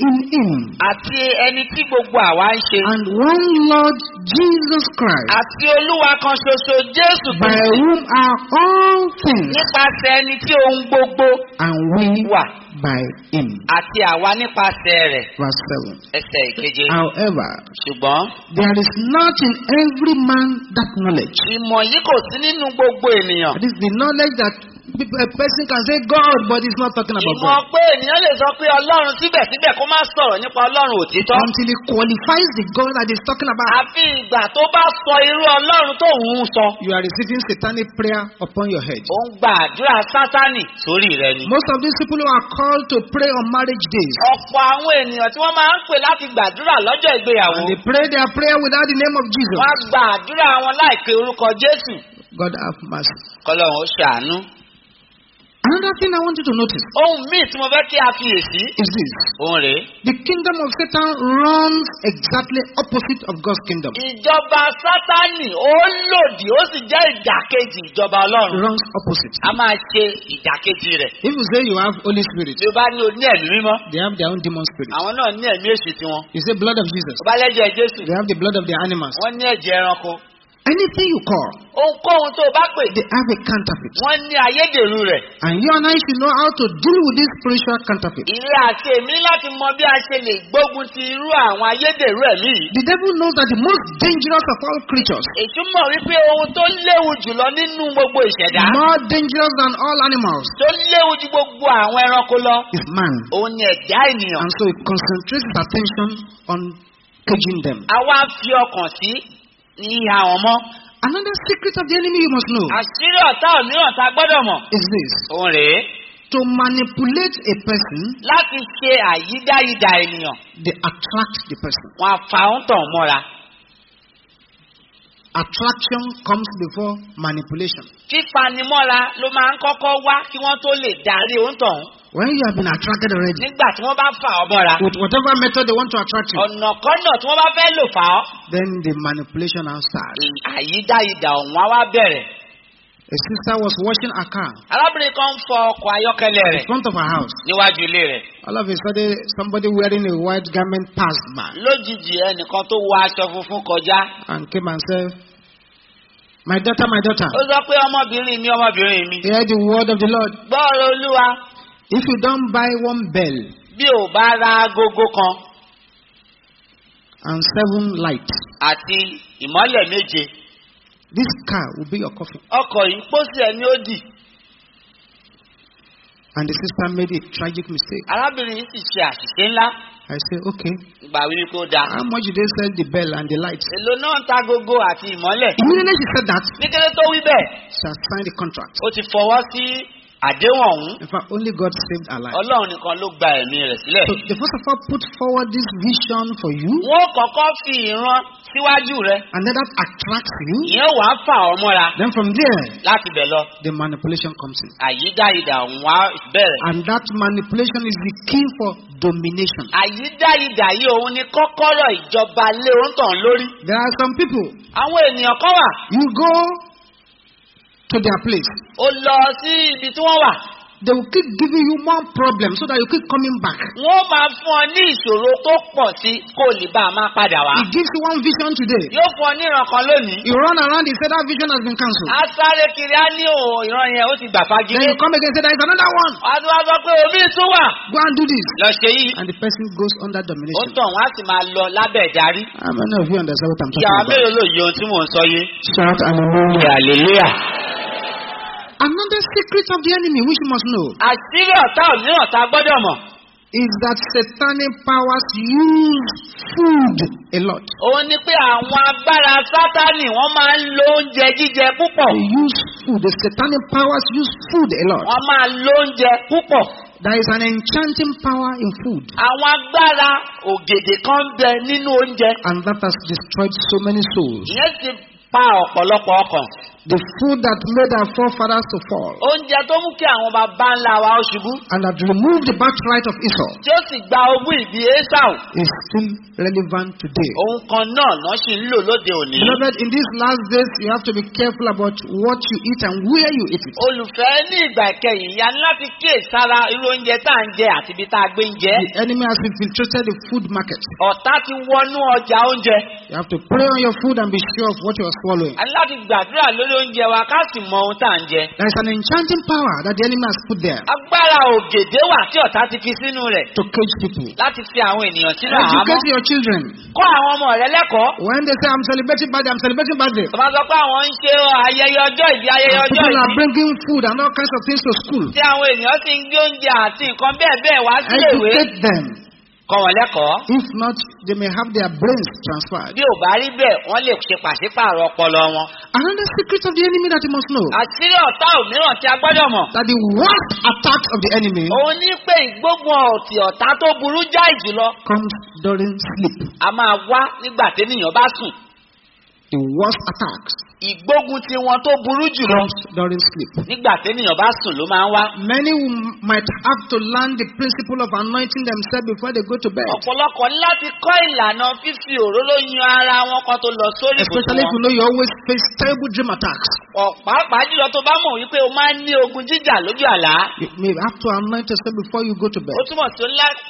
in Him, àti ẹni tí gbogbo àwa ń ṣe. and one Lord Jesus Christ, àti olúwa kan ṣoṣo jésù by kristi whom are all things, nípasẹ̀ ẹni tí ohun gbogbo and we wà. by Him. àti àwa nípasẹ̀ rẹ̀. Verse 7. ẹsẹ̀ ìkeje. However, ṣùgbọ́n there is not in every man that knowledge. ìmọ̀ yìí kò sí nínú gbogbo ènìyàn. That is the knowledge that a person can say God, but he's not talking about ìmọ̀ God. pé ènìyàn lè sọ pé ọlọ́run síbẹ̀síbẹ̀ kó má sọ̀rọ̀ nípa ọlọ́run òtítọ́. Until he qualifies the God that he's talking about. àfi ìgbà tó bá sọ irú ọlọ́run tó ń sọ. You are receiving satanic prayer upon your head. ó ń gba àdúrà sátánì sórí rẹ ni. Most of these people who are called to pray on marriage days, ọ̀pọ̀ àwọn ènìyàn tí wọ́n máa ń pè láti gbàdúrà lọ́jọ́ ìgbéyàwó. and they pray their prayer without the name of Jesus. wọ́n á gba àdúrà wọn láìpé orúkọ jésù. God have mercy. kọlọ́run ó ṣàánú. Another thing I want you to notice ohun míì tí mo fẹ́ kí a fiyèsí. is this. òun rèé. The kingdom of Satan runs exactly opposite of God's kingdom. ìjọba sátánì ó lòdì ó sì jẹ́ ìdàkejì ìjọba ọlọ́run. runs opposite. a máa ṣe ìdàkejì rẹ̀. If you say you have Holy Spirit, bí o bá ní o ní ẹ̀mí mímọ́ they have their own demon spirit. àwọn náà ní ẹ̀mí èṣù tiwọn. You say blood of Jesus, o bá lẹ́jẹ̀ jésù they have the blood of the animals. wọ́n ní ẹ̀jẹ̀ ẹranko. Anything you call, ohunkóhun tó o bá pè they have a counterfeit. wọ́n ní ayédèrú rẹ̀. And you and I should know how to deal with this spiritual counterfeit. ìrẹ́ àti èmi láti mọ bí a ṣe lè gbógun ti irú àwọn ayédèrú ẹ̀mí yìí. The devil knows that the most dangerous of all creatures, èṣù mọ̀ wípé ohun tó léwu jùlọ nínú gbogbo ìṣẹ̀dá more dangerous than all animals, tó léwu ju gbogbo àwọn ẹranko lọ is man. òun ni ẹ̀dá ènìyàn. And so he concentrates his attention on caging them. àwa fi ọkàn sí ní ìhà wọn mọ́. Another secret of the enemy you must know àṣírí ọ̀tá òmíràn tá a gbọ́dọ̀ mọ̀. is this òun rèé to manipulate a person, láti ṣe àyídáyidà ènìyàn they attract the person. wọn á fa òun tàn mọ́ra. Attraction comes before manipulation. fífanimọ́ra ló máa ń kọ́kọ́ wá kí wọ́n tó lè darí òun tàn. When you have been attracted already, nígbà tí wọ́n bá fà ọ́ mọ́ra. with whatever method they want to attract you, ọ̀nà kọ́nà tí wọ́n bá fẹ́ lò fà ọ́. then the manipulation now starts. àyídáyidà ọ̀hún á wá bẹ̀rẹ̀. A sister was washing her car arábìnrin kan fọ ọkọ̀ ayọ́kẹ́lẹ́ in rẹ̀ front of her house. níwájú ilé rẹ̀. All of a sudden, somebody wearing a white garment passed by lójijì ẹnìkan tó wọ aṣọ funfun kọjá. and came and said, My daughter, my daughter, ó sọ pé ọmọbìnrin mi ọmọbìnrin mi. hear the word of the Lord. gbọ́ọ̀rọ̀ olúwa If you don't buy one bell bí ò bá ra agogo kan and seven lights, àti ìmọ́lẹ̀ méje this car will be your coffin. ọkọ̀ yìí pósí ẹ̀ ní ó dì. And the sister made a tragic mistake. arábìnrin yìí sì ṣe àṣìṣe ńlá. I say, okay, ìgbà wí ó dáa. how much did they sell the bell and the lights? èlò náà ń ta agogo àti ìmọ́lẹ̀. Immediately she said that, ní kété tó wí bẹ́ẹ̀ she has signed the contract. ó ti fọwọ́ sí àdéhùn ọ̀hún. In fact, only God saved her life. ọlọ́run nìkan ló gba ẹ̀mí rẹ̀ sílẹ̀. So, they first of all put forward this vision for you, wọ́n kọ́kọ́ fi ìran síwájú rẹ̀. and then that attracts you. ìyẹn wàá fà ọ́ mọ́ra Then from there, láti bẹ̀ lọ. the manipulation comes in. àyídáyidà wá bẹ̀rẹ̀. And that manipulation is the key for domination. àyídáyidà yìí òun ni kọ́kọ́rọ́ ìjọba lé òǹtàn lórí. There are some people, àwọn ènìyàn kan wà you go to their place, ó lọ sí ibi tí wọ́n wà They will keep giving you more problems so that you keep coming back. wọ́n máa fún ọ ní ìṣòro tó pọ̀ sí kó lè bá a máa padà wá. He gives you one vision today. yóò fún ọ ní ìran kan lónìí. You run around, he said that vision has been cancelled. a sáré kiri á ní òun ìran yẹn ó ti gbà Then fagilé. you come again and say there is another one. wá sọ pé omi tún wà. Go and do this. lọ ṣe yìí. And the person goes under ó domination. tàn wọ́n á sì máa lọ lábẹ́ ìdarí. How many of you understand what I'm talking about? mélòó ló yẹ ohun tí mò ń sọ yé. Shout hallelujah. hallelujah. Another secret of the enemy which you must know àṣírí ọ̀tá òmíràn tá a gbọ́dọ̀ mọ̀. is that satanic powers use food a lot. òun ni pé àwọn agbára sátánì wọ́n máa ń lo oúnjẹ jíjẹ púpọ̀. They use food. The satanic powers use food a lot. wọ́n máa lo oúnjẹ púpọ̀. There is an enchanting power in food, àwọn agbára ògèdè kan bẹ nínú oúnjẹ. and that has destroyed so many souls. ìyẹn ti pa ọ̀pọ̀lọpọ̀ ọkàn. The food that made our forefathers to fall oúnjẹ tó mú kí àwọn bàbá ńlá wa ó ṣubú. and that removed the birthright of Esau tí ó sì gba ogún ìbí esau. is still relevant today. òun kan náà náà sì ń lò lóde òní. Beloved, in these last days, you have to be careful about what you eat and where you eat it. olùfẹ́ ní ìgbà ìkẹyìn ya ní láti kíyè sára irú oúnjẹ tá à ń jẹ àti ibi tá a gbé ń jẹ. The enemy has infiltrated the food market. ọ̀tá ti wọnú ọjà oúnjẹ. You have to pray on your food and be sure of what you are swallowing. a ní láti gbàdúrà lórí oúnjẹ wa ká sì mọ ohun tá à ń jẹ. There is an enchanting power that the enemy has put there agbára ògèdè wà tí ọ̀tá ti fi sínú rẹ̀ to cage people. láti fi àwọn ènìyàn sínú àhámọ́. Educate your children. kọ́ àwọn ọmọ rẹ lẹ́kọ̀ọ́. When they say, I'm celebrating birthday, I'm celebrating birthday. máa sọ pé àwọn ń ṣe ayẹyẹ ọjọ́ ìbí ayẹyẹ ọjọ́ People are ìbí. bringing food and all kinds of things to school. tí àwọn ènìyàn sì ń gbé oúnjẹ àti nǹkan bẹ́ẹ̀ bẹ́ẹ̀ wá sílé ìwé. Educate them. Kọ́ wọn lẹ́kọ̀ọ́. If not, they may have their brains transferred. bí ò bá rí bẹ́ẹ̀ wọ́n lè ṣe pàṣípààrọ̀ ọpọlọ wọn. Another secret of the enemy that you must know àṣírí ọ̀tá òmíràn tí a gbọ́dọ̀ mọ̀. that the worst attack of the enemy òun ní pé ìgbógun ọ̀tí ọ̀tá tó burú jáì jùlọ comes during sleep. a máa wá nígbà ténìyàn bá sùn. The worst attacks ìgbógun ti wọn tó burú jùlọ during sleep. nígbà ténìyàn bá sùn ló máa ń wá. Many might have to learn the principle of anointing themselves before they go to bed. ọ̀pọ̀lọpọ̀ láti kọ́ ìlànà fífi òróró yan ara wọn kan tó lọ sórí Especially if you know you always face terrible dream attacks. ọ̀pàápàá jùlọ tó bá mọ̀ wípé o máa ń ní ogun jíjà lójú àlá. You may have to anoint yourself before you go to bed. ó túmọ̀ sí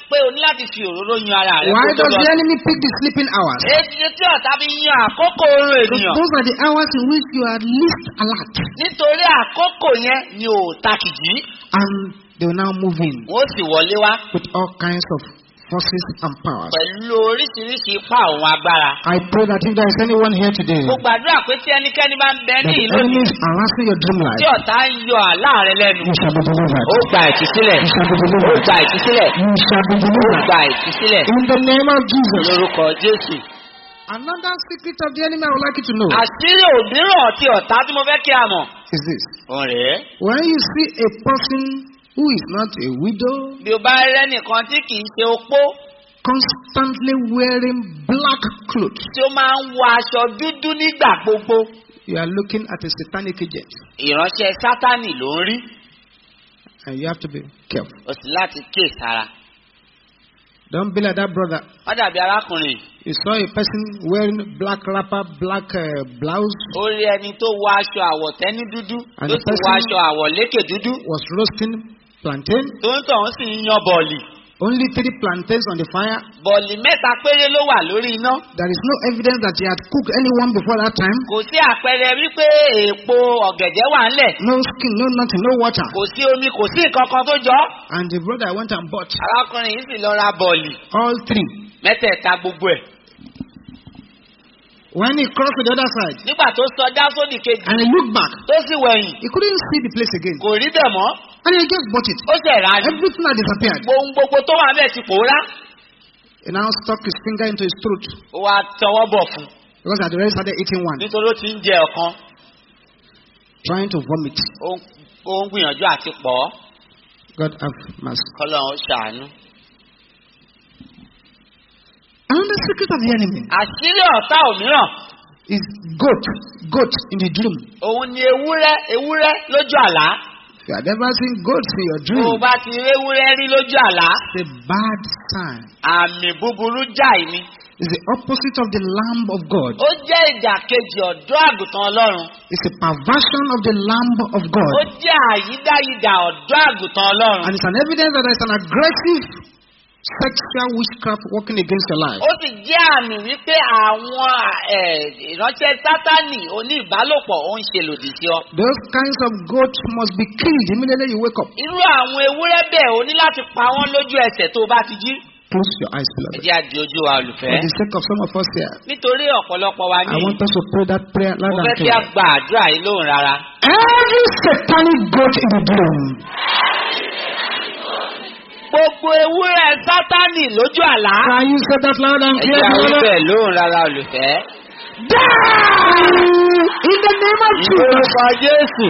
pé o ní láti fi òróró yan ara rẹ Why does the enemy pick the sleeping hours? èyí tí ọ̀tá fi yan àkókò oorun ènìyàn. those are the hours in which you are least alert. nítorí àkókò yẹn ni ò takìjì. And they will now move in wọ́n sì wọlé wá with all kinds of forces and powers. pẹ̀lú oríṣiríṣi ipá òun agbára. I pray that if there is anyone here today, mo gbàdúrà pé tí ẹnikẹ́ni bá ń bẹ that ní the ìlú enemy mi is harassing your dream tí life, ọ̀tá ń yọ àlá rẹ lẹ́nu. you shall be delivered. ó gba ìtúsílẹ̀. You shall be ó delivered. gba ìtúsílẹ̀. You shall be ó delivered. gba ìtúsílẹ̀. In the name of Jesus. lórúkọ jésù. Another secret of the enemy I would like you to know àṣírí òmíràn ti ọ̀tá tí mo fẹ́ kí a mọ̀. is this. rèé. When you see a person who is not a widow bí o bá rẹ́ nìkan tí kì í ṣe opó constantly wearing black clothes, tí ó máa ń wọ aṣọ dúdú nígbà gbogbo. you are looking at a satanic agent ìránṣẹ́ sátánì ló ń rí. and you have to be careful. o sì láti kíyèsára. Don't be like that brother. wọ́n dàbí arákùnrin. You saw a person wearing black wrapper, black uh, blouse, ó rí ẹni tó wọ aṣọ àwọ̀tẹ́ní dúdú And tó the sì wọ person- aṣọ àwọ̀lékè dúdú was roasting plantain. tó ń tọ̀hún sì ń yan bọ̀ọ̀lì. Only three plantains on the fire. bọ̀ọ̀lì mẹ́ta péré ló wà lórí iná. There is no evidence that he had cooked anyone before that time. kò sí àpẹẹrẹ wípé èèpo ọ̀gẹ̀dẹ̀ wà ńlẹ̀. No skin, no nothing, no water. kò sí omi kò sí nǹkan kan tó jọ. And the brother went and bought arákùnrin yìí sì lọ ra bọ̀ọ̀lì all three. mẹ́tẹ̀ẹ̀ta gbogbo ẹ̀. When he crossed to the other side nígbà tó sọdá sódì kejì and he looked back, tó sì wẹ̀yìn he couldn't see the place again. kò rí bẹ̀ mọ́ And he just bought it. ó ṣẹ̀ rà ní. Everything had disappeared. ohun gbogbo tó wà bẹ́ẹ̀ ti pòórá. He now stuck his finger into his throat ó wá tọwọ́ bọ̀ fún because he had already started eating one, nítorí ó ti ń jẹ ọ̀kan trying to vomit. ó ń- gbìyànjú àti pọ̀ God have mercy. kọ́lọ́run ṣàánú. Another secret of the enemy àṣírí ọ̀tá òmíràn is goat, goat in the dream. òun ni ewúrẹ́ ewúrẹ́ lójú àlá. You have ever seen goats in your tó dream, o bá ti rí ewúrẹ́ rí lójú àlá it's a bad sign. àmì búburú jáì ni. is the opposite of the Lamb of God. ó jẹ́ ìdàkejì ọ̀dọ́ àgùntàn ọlọ́run It's a perversion of the Lamb of ó God. jẹ́ àyídáyidà ọ̀dọ́ àgùntàn ọlọ́run And it's an evidence that there's an aggressive sexual witchcraft working against your life. ó sì jẹ́ àmì wípé àwọn ẹ̀, ìránṣẹ́ sátánì oní ìbálòpọ̀ ó ń ṣe lòdì sí ọ. Those kinds of goats must be killed immediately you wake up. irú àwọn ewúrẹ́ bẹ́ẹ̀ o ní láti pa wọ́n lójú ẹsẹ̀ tó o bá ti jí. Close your eyes, ẹ beloved. jẹ́ àdì ojú wa olùfẹ́. For the sake of some of us here, nítorí ọ̀pọ̀lọpọ̀ wa ní I want us to pray that prayer mo loud fẹ́ and kí a clear. gba àdúrà yìí lóhùn rárá. Every satanic goat in the gloom, gbogbo ewúrẹ́ sátánì lójú àlá. can you say that loud and clear? beloved? ibẹ̀ lóhùn rárá olùfẹ́. Die in the name of Jesus. ìlórúkọ jésù.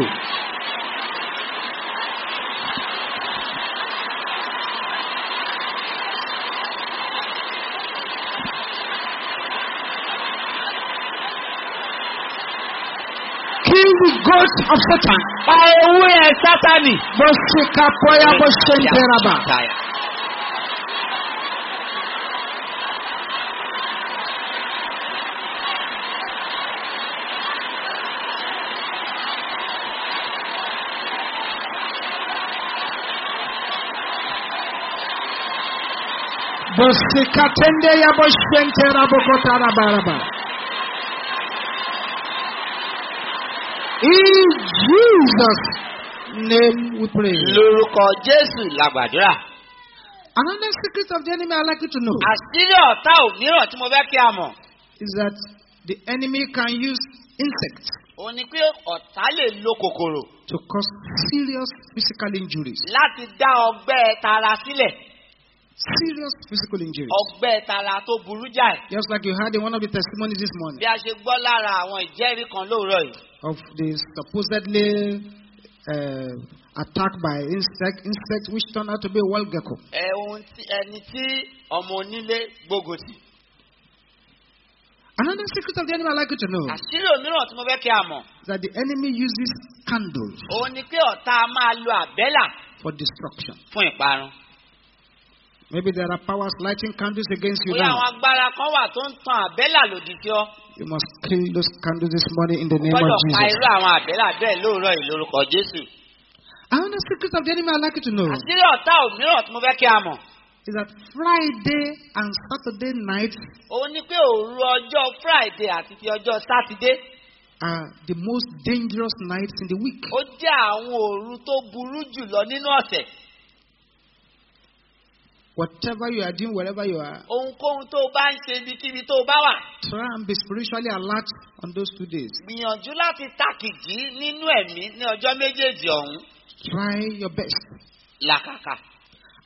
Kill the goats of Satan. pa ewúrẹ́ sátánì. Bosika poya boshenteraba. Bosika tende ya boshenteraba kotarabaraba. In Jesus' name we pray. lórúkọ jésù la gbàdúrà. Another secret of the enemy I'd like you to know àṣírí ọ̀tá òmíràn tí mo fẹ́ kí a mọ̀. is that the enemy can use insects òun ni pé ọ̀tá lè lo kòkòrò to cause serious physical injuries. láti dá ọgbẹ́ tara sílẹ̀. Serious physical injuries. ọgbẹ́ tara tó burú jáì. Just like you had in one of the testimonies this morning bí a ṣe gbọ́ lára àwọn ìjẹ́rìí kan lóòrọ̀ yìí. of the supposedly uh, attack by insect, insect which turned out to be a wild gecko. ẹ ohun tí ẹni tí ọmọ onílé gbógun tì. Another secret of the enemy I'd like you to know àṣírí òmíràn tí mo fẹ́ kí a mọ̀. that the enemy uses candles òun ni pé ọ̀tá máa lo àbẹ́là for destruction. fún ìparun. Maybe there are powers lighting candles against you bóyá now. àwọn agbára kan wà tó ń tan àbẹ́là lòdì sí ọ. You must kill those candles this morning in the name gbọ́dọ̀ of pa Jesus. irú àwọn àbẹ́là bẹ́ẹ̀ lóòrọ̀ yìí lórúkọ jésù. Another secret of the enemy I'd like you to know àṣírí ọ̀tá òmíràn tí mo fẹ́ kí a mọ̀. is that Friday and Saturday nights òun ni pé òru ọjọ́ friday àti ti ọjọ́ sátidé are the most dangerous nights in the week. ó jẹ́ àwọn òru tó burú jùlọ nínú ọ̀sẹ̀. Whatever you are doing, wherever you are, ohunkóhun tó o bá ń ṣe ibikíbi tó o bá wà try and be spiritually alert on those two days. gbìyànjú láti tàkìjì nínú ẹ̀mí ní ọjọ́ méjèèjì ọ̀hún Try your best. làkàkà.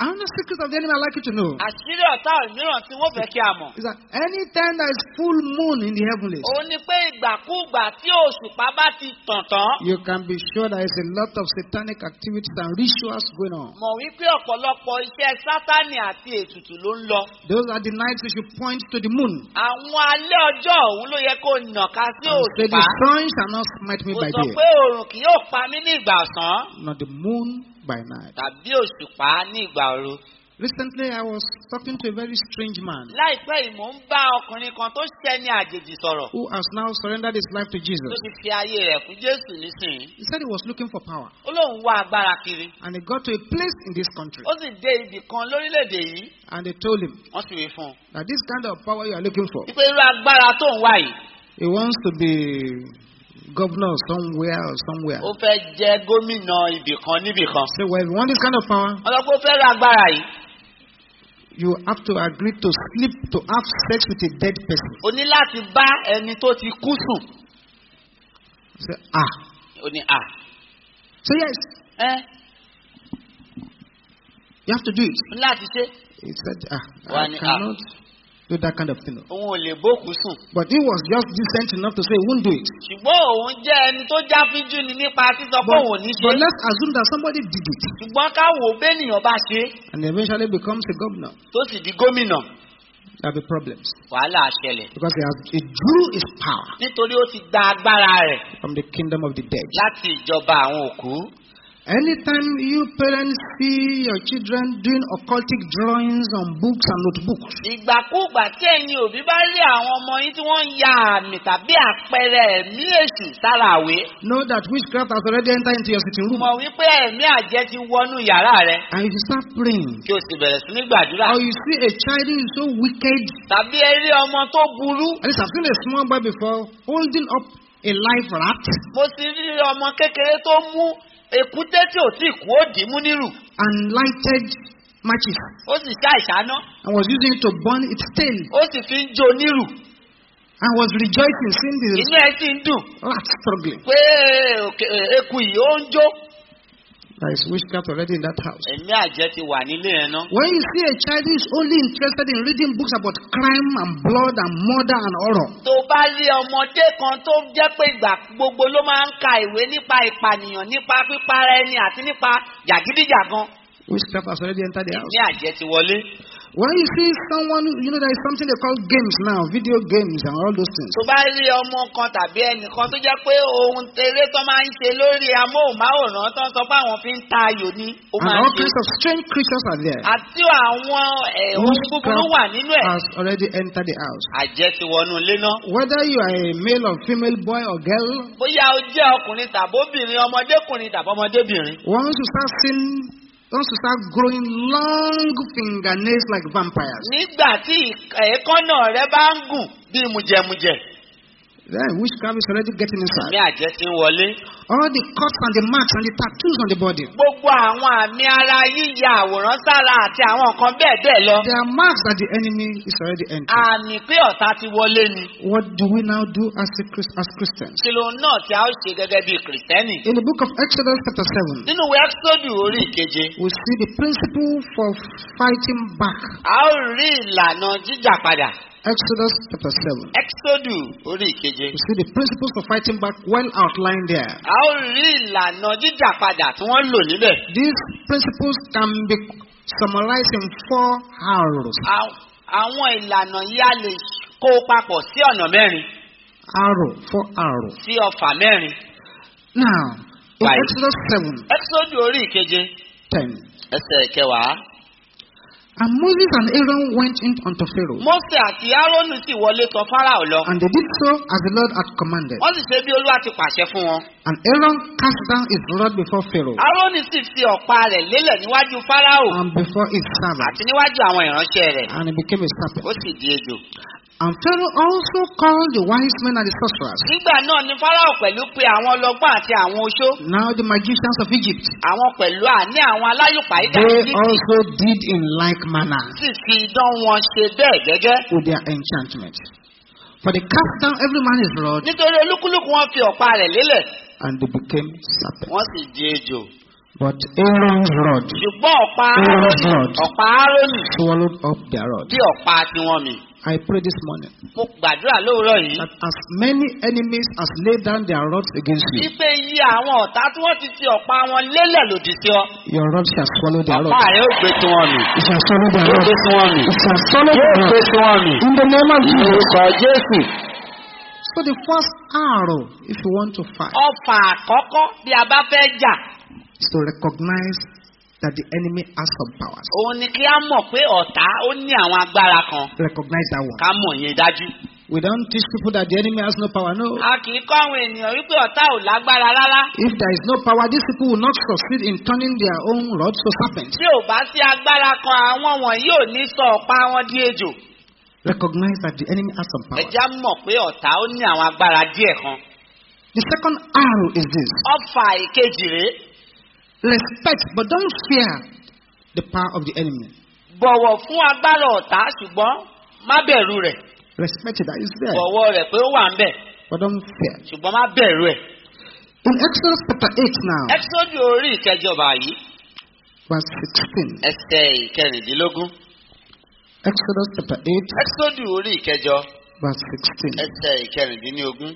Another secret of the enemy I'd like you to know àṣírí ọ̀tá mìíràn tí wọ́n fẹ́ kí a mọ̀. is that anytime there is full moon in the heavenlies, òun ni pé ìgbàkúùgbà tí òṣùpá bá ti tàn tán you can be sure there is a lot of satanic activities and rituals going on. mọ̀ wípé ọ̀pọ̀lọpọ̀ iṣẹ́ sátánì àti ètùtù ló ń lọ. Those are the nights you should point to the moon. àwọn alẹ́ ọjọ́ òun ló yẹ kó nàka sí And say òṣùpá. the sun shall not smite me by sọ day, pé òòrùn kì yóò pa mí ní ìgbà ọ̀sán nor the moon by night. tàbí òṣùpá ní ìgbà òru. Recently, I was talking to a very strange man láìpẹ́ yìí mò ń bá ọkùnrin kan tó ṣẹ́ni àjèjì sọ̀rọ̀ who has now surrendered his life to tó Jesus. ti fi ayé rẹ̀ fún jésù nísìnyí. He said he was looking for power, ó lóun wá agbára kiri. and he got to a place in this country, ó sì dé ibì kan lórílẹ̀‐èdè yìí and they told him wọ́n sì wí fún un. that this kind of power you are looking for, wípé irú agbára tó ń wá yìí he wants to be governor somewhere or somewhere. ó fẹ́ jẹ́ gómìnà ibì kan níbì kan. Say, well, you want this kind of power, pé ó fẹ́ rú agbára yìí. you have to agree to sleep, to have sex with a dead person. o ní láti bá ẹni tó ti kú sùn. Say, ah. ó ní à. So yes, ẹ́ you have to do it. ó ní láti ṣe. He said, ah, I ni- cannot do that kind of thing. òun ò lè bókú sùn. But he was just decent enough to say he won't do it. ṣùgbọ́n òun jẹ́ ẹni tó jáfíjú ni nípa sísọ pé òun ò ní ṣe. but let's assume that somebody did it ṣùgbọ́n ká wò ó béèyàn bá ṣe and eventually becomes a governor. tó sì di gómìnà There'll be problems wàhálà ṣẹlẹ̀. because he has he drew his power nítorí ó ti gba agbára rẹ̀ from the kingdom of the dead. láti ìjọba àwọn òkú. Anytime you parents see your children doing occultic drawings on books and notebooks, ìgbàkúùgbà tí ẹ̀yin òbí bá rí àwọn ọmọ yín tí wọ́n ń ya àmì tàbí àpẹẹrẹ ẹ̀mí èṣù sára àwé know that witchcraft has already entered into your sitting room. mọ̀ wípé ẹ̀mí àjẹ́ ti wọnú yàrá rẹ. And if you start praying, kí o sì bẹ̀rẹ̀ sí ní gbàdúrà. or you see a child who is so wicked, tàbí ẹ rí ọmọ tó burú. At least I've seen a small boy before holding up a live rat mo sì rí ọmọ kékeré tó mú èkúté tí ò tí kú ó dì í mú nírù. And lighted matches. Ó sì ṣá ìṣáná. And was using it to burn its tail ó sì fi ń jó nírù. And was rejoicing seeing the inú ẹ sì ń dùn. Rat struggling. pé òkè- eku yìí ó ń jó There is witchcraft already in that house. ẹ̀mí àjẹ́ ti wà nílé ẹ̀ náà. When you see a child who is only interested in reading books about crime and blood and murder and horror, tó bá rí ọmọdé kan tó jẹ́ pé ìgbà gbogbo ló máa ń ka ìwé nípa ìpànìyàn nípa pípara ẹni àti nípa jàgídíjàgan witchcraft has already entered the house. ní àjẹ́ ti wọlé. When you see someone, you know, there is something they call games now, video games and all those things. tó bá rí ọmọ kan tàbí ẹnìkan tó jẹ́ pé ohun eré tó máa ń ṣe lórí amóhùnmáwòrán tó ń sọ pé àwọn fi ń ta ayò ni ó And máa ń all kinds of strange creatures are there. àti àwọn eh, ohun búburú wà nínú ẹ̀. has already entered the house. àjẹ́ ti wọnú ilé náà. Whether you are a male or female boy or girl, bóyá o jẹ́ ọkùnrin tàbóbìnrin ọmọdékùnrin tàbọ́mọdébìnrin. once you start seeing, once you start growing long fingernails like vampires, nígbà tí èékánná rẹ bá ń gùn bíi mùjẹ̀mùjẹ̀. then witchcraft is already getting ẹ̀mí inside. àjẹ́ ti ń wọlé. All the cuts and the marks and the tattoos on the body. gbogbo àwọn àmì ara yíya àwòrán sára àti àwọn nǹkan bẹ́ẹ̀ bẹ́ẹ̀ lọ. They are marks that the enemy is already entering. àmì pé ọ̀tá ti wọlé ni. What do we now do as, a, as Christians? kí ló náà tí a ó ṣe gẹ́gẹ́ bí kìrìsìtẹ́nì. In the book of Exodus, chapter 7, nínú ìwé ẹ́kísódù orí ìkeje we see the principle for fighting back. a ó rí ìlànà jíjà padà. Exodus, chapter 7. ẹ́kísódù orí ìkeje. We see the principles for fighting back well outlined there. a ó rí ìlànà jíjà padà tí wọ́n lò níbẹ̀. These principles can be summarized in four arrows. Àw- àwọn ìlànà yìí a lè kó papọ̀ sí ọ̀nà mẹ́rin Arrow, four arrows. sí ọfà mẹ́rin. Now, in. Exodus 7, ẹ́kísódù orí ìkeje 10. ẹsẹ̀ kẹwàá. And Moses and Aaron went in unto Pharaoh, Mósè àti Árónù sì wọlé tọ̀ Fáráò lọ. and they did so as the Lord had commanded. Wọ́n sì ṣe bí Olúwa ti pàṣẹ fún wọn. And Aaron cast down his rod before Pharaoh Árónù sì fi ọ̀pá rẹ̀ lélẹ̀ níwájú Fáráò and before his servants, àti níwájú àwọn ìránṣẹ́ rẹ̀. and it became a Ó serpent. sì di ejò. And Pharaoh also called the wise men and the sorcerers, Nígbà náà ni Fáráò pẹ̀lú pe àwọn ọlọ́gbọ́n àti àwọn oṣó. now the magicians of Egypt. Àwọn pẹ̀lú àní àwọn aláyùpá ìdá They also did in like manner. sì fi idán wọn ṣe bẹ́ẹ̀ gẹ́gẹ́. with their enchantment. For they cast down every man his rod, Nítorí olúkúlùkù wọn fi ọ̀pá rẹ̀ lélẹ̀. and they became serpents. Wọ́n sì di ejò. But Aaron's rod Ṣùgbọ́n ọ̀pá Aaron's rod. ọ̀pá Árónì swallowed up their rod. bí ọ̀pá tiwọn mì. I pray this morning Mo gbàdúrà lóòrọ̀ yìí. that as many enemies as lay down their rods against you, Wípé iye àwọn ọ̀tá tí wọ́n ti fi ọ̀pá wọn lélẹ̀ lòdì sí ọ. your rod shall swallow their rod. Ọ̀pá ó gbé tí wọ́n mì. It shall swallow their Yóò rod. gbé tí wọ́n mì. It shall swallow Yóò their gbé rod. tí wọ́n mì. In the name of Jesus. Orúkọ Jésù. So the first arrow, if you want to fight, Ọfà àkọ́kọ́ bí a bá fẹ́ jà. is to recognize that the enemy has some powers. Òun ni kí á mọ̀ pé ọ̀tá ó ní àwọn agbára kan. Recognize that one. Ká mọ̀ yẹn dájú. We don't teach people that the enemy has no power. No. A kì í kọ́ àwọn ènìyàn wípé ọ̀tá ò lágbára rárá. If there is no power, these people will not succeed in turning their own rods to serpents. Tí ò bá sí agbára kan àwọn wọ̀nyí ò ní sọ ọ̀pá wọn di ejò. Recognize that the enemy has some power. Ẹja mọ̀ pé ọ̀tá ó ní àwọn agbára díẹ̀ kan. The second arrow is this Ọfà ìkejì rèé. Respect, but don't fear the power of the enemy. Bọ̀wọ̀ fún agbára ọ̀tá ṣùgbọ́n má bẹ̀rù rẹ̀. Respect that is there, Bọ̀wọ̀ rẹ̀ pé ó wà ń bẹ̀ but don't fear. ṣùgbọ́n má bẹ̀rù ẹ̀. In Exodus chapter 8 now, Ẹ́kísódù orí ìkẹjọba yìí verse 16. ẹsẹ̀ ìkẹrìndínlógún. Exodus chapter 8, Ẹ́kísódù orí ìkẹjọ verse 16. ẹsẹ̀ ìkẹrìndínlógún.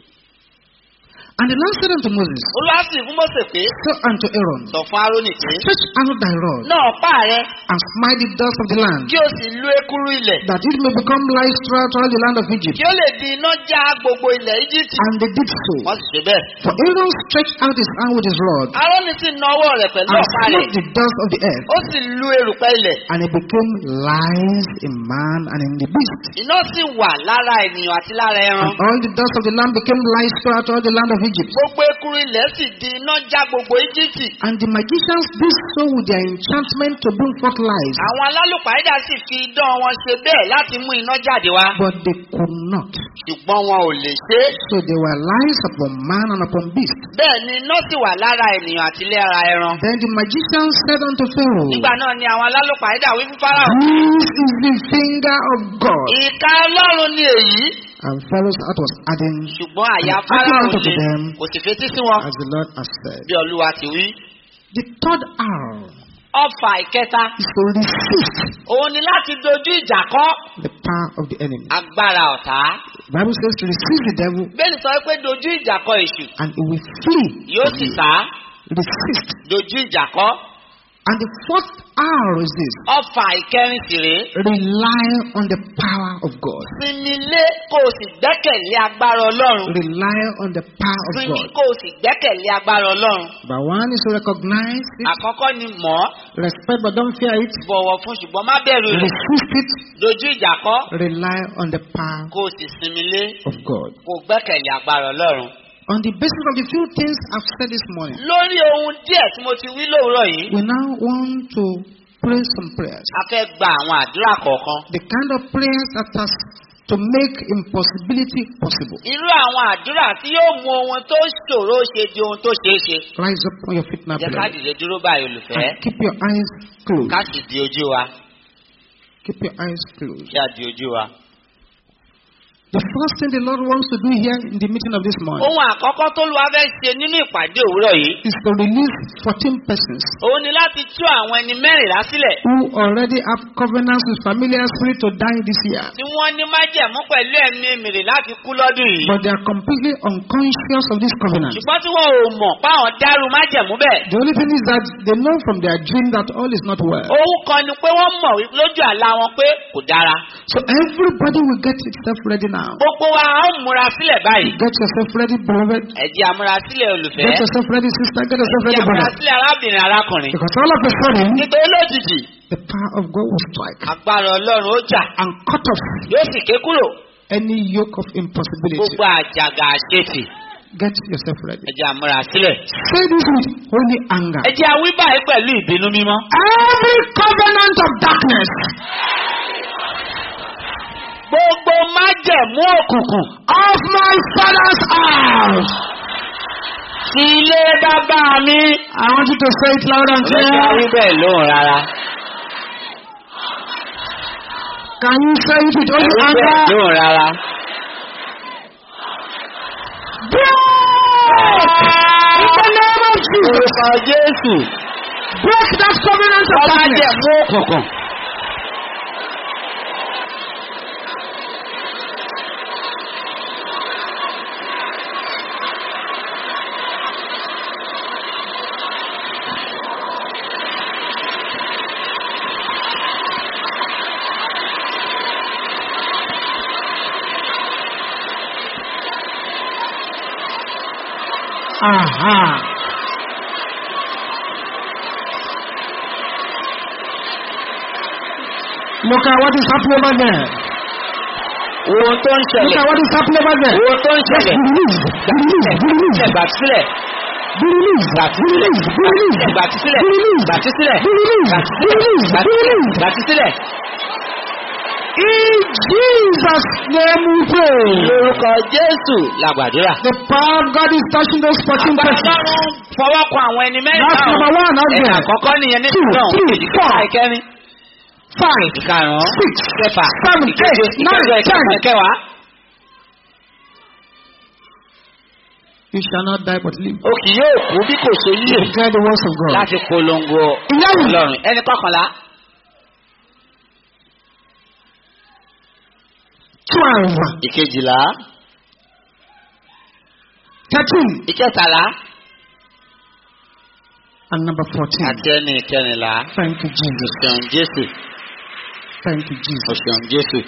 And the Lord said unto Moses, olúwa sì fún mọ́sẹ̀ pé Say unto Aaron, sọ fún arónì pé Stretch out thy rod, náà pa rẹ and smite the dust of the land, kí o sì lu ekuru ilẹ̀ that it may become light throughout all the land of Egypt. kí ó lè di iná já gbogbo ilẹ̀ Íjíbítì And they did so. wọ́n sì ṣe bẹ́ẹ̀. For Aaron stretched out his hand with his rod, arónì sì na ọwọ́ rẹ̀ pẹ̀lú and ọ̀pá rẹ̀ smote the dust of the earth, ó sì lu erùpẹ̀ ilẹ̀ and it became lies in man and in the beast. iná sì wà lára ènìyàn àti lára ẹran And all the dust of the land became lies throughout all the land of Egypt. Gbogbo ekuru ilẹ̀ sì di iná já gbogbo Íjíbítì And the magicians did so with their enchantment to bring forth lies, àwọn alálùpàídà sì fi idán wọn ṣe bẹ́ẹ̀ láti mú iná jáde wá. But they could not. ṣùgbọ́n wọn ò lè ṣe So there were lies upon man and upon beast. bẹ́ẹ̀ ni iná sì wà lára ènìyàn àti lára ẹran. Then the magicians said unto Pharaoh, nígbà náà ni àwọn alálùpàídà wí fún Fáráò This is the finger of God. ìka Ọlọ́run ni èyí And Pharaoh's heart was hardened, ṣùgbọ́n àyà unto le them. kò sì fetí sí wọn as the Lord has said. bí Olúwa ti wí. The third hour ọfà ìkẹta is to resist òun ni láti dojú ìjà kọ́ the power of the enemy. agbára ọ̀tá. The Bible says to resist the devil bẹ́ẹ̀ni sọ pé dojú ìjà kọ èṣù and he will flee. yóò sì sá Resist. dojú ìjà kọ́ And the fourth hour is this ọfà ìkẹrin sì rèé rely on the power of God. sinmi lé kó o sì gbẹ́kẹ̀lé agbára Ọlọ́run Rely on the power of sinmi God. kó o sì gbẹ́kẹ̀lé agbára Ọlọ́run. Number one is to recognize it, àkọ́kọ́ ni mọ̀ respect but don't fear it, bọ̀wọ̀ fún ṣùgbọ́n má bẹ̀rù rẹ̀ resist it, dojú ìjà kọ́ rely on the power kó o sì sinmi lé of God. kó o gbẹ́kẹ̀lé agbára Ọlọ́run. On the basis of the few things I've said this morning, lórí ohun díẹ̀ tí mo ti wí lóòrọ̀ yìí we now want to pray some prayers. a fẹ́ gba àwọn àdúrà kọ̀ọ̀kan. The kind of prayers that has to make impossibility possible. irú àwọn àdúrà tí yóò mú ohun tó ṣòro ṣe di ohun tó ṣeé ṣe. Rise up on your feet now, jẹ́ ká dìde dúró báyìí olùfẹ́ And keep your eyes closed. ká sì di ojú wa Keep your eyes closed. kí a di ojú wa. The first thing the Lord wants to do here in the meeting of this morning ohun àkọ́kọ́ tó lu afẹ́ ṣe nínú ìpàdé òwúrọ̀ yìí is to release 14 persons òun ni láti tú àwọn ẹni mẹ́rìnlá sílẹ̀ who already have covenants with familiar spirit to die this year. tí wọ́n ní májẹ̀mú pẹ̀lú ẹ̀mí èmìrì láti kú lọ́dún yìí. But they are completely unconscious of this covenant. ṣùgbọ́n tí wọn ò mọ̀ páwọn dárú májẹ̀mú bẹ́ẹ̀. The only thing is that they know from their dream that all is not well. ohun kan ni pé wọ́n mọ̀ lójú àlá wọn pé kò dára. So everybody will get itself ready now. Gbogbo wa a ó múra sílẹ̀ báyìí. Get yourself ready, beloved. ẹ jẹ́ amúra sílẹ̀ olùfẹ́. Get yourself ready, sister. Get yourself ẹ jẹ́ ready, amúra brother. sílẹ̀ arábìnrin arákùnrin. Because all of a sudden, nítorí lójijì the power of God will strike agbára ọlọ́run ó jà and cut off yóò sì ké kúrò any yoke of impossibility. gbogbo àjàgà àṣetì. Get yourself ready. ẹ jẹ́ amúra sílẹ̀. Say this with holy anger. ẹ jẹ́ báyìí pẹ̀lú ìbínú mímọ́. Every covenant of darkness gbogbo májẹ̀mú òkùnkùn of my father's house. ti ilé bàbá mi. I want you to say it loud and clear. awí bẹ́ẹ̀ lóhùn rárá. Can you say it with holy Awí bẹ́ẹ̀ anger? lóhùn rárá. Break! In the name of Jesus. orúkọ Jésù. Break that covenant of darkness. májẹ̀mú òkùnkùn. Aha. Look at what is happening over there. ohun tó ń Look ṣẹlẹ̀. at what is happening over there. ohun tó ń Just ṣẹlẹ̀. released. Be released. Be released. gbà sílẹ̀. Be released. Be released. Be released. gbà sílẹ̀. Be released. gbà sílẹ̀. Released. Be released. gbà sílẹ̀. In Jesus' name we pray. lórúkọ Jésù la gbàdúrà. The power of God is touching those 14 agbára persons. Ọlọ́run fọwọ́ kan àwọn ẹni mẹ́rin That's number one out ẹ̀ka there. àkọ́kọ́ nìyẹn ní Two, ìdúró three, ìdíkà four. Five, ìkarùn-ún six, kẹfà seven, eight, nine, ten. ìkẹwàá. You shall not die but live. o kì yóò kú bí kò ṣe yíyè Declare the words of God. láti polongo. Ọlọ́run. Ẹni kọkànlá. Twelve. ìkejìlá. 13 ìkẹtàlá. And number 14. àti ẹni ìkẹrìnlá. Thank you, Jesus. jésù Thank you, Jesus. òṣèlú jésù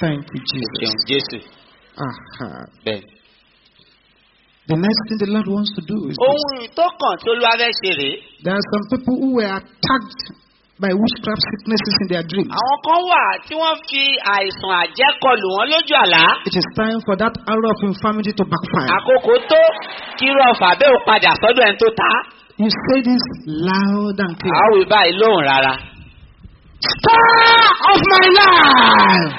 Thank you, Jesus. jésù Aha. bẹ́ẹ̀. The next thing the Lord wants to do is ohun tó kàn tí olúwa fẹ́ ṣe rèé There are some people who were attacked by witchcraft sicknesses in their dreams. àwọn kan wà tí wọ́n fi àìsàn àjẹkọlù wọn lójú àlá It is time for that arrow of infirmity to backfire. àkókò tó kí bẹ́ẹ̀ ò padà sọ́dọ̀ ẹni tó ta. You say this loud and clear. àwọn wí báyìí lóhùn rárá. Star of my life,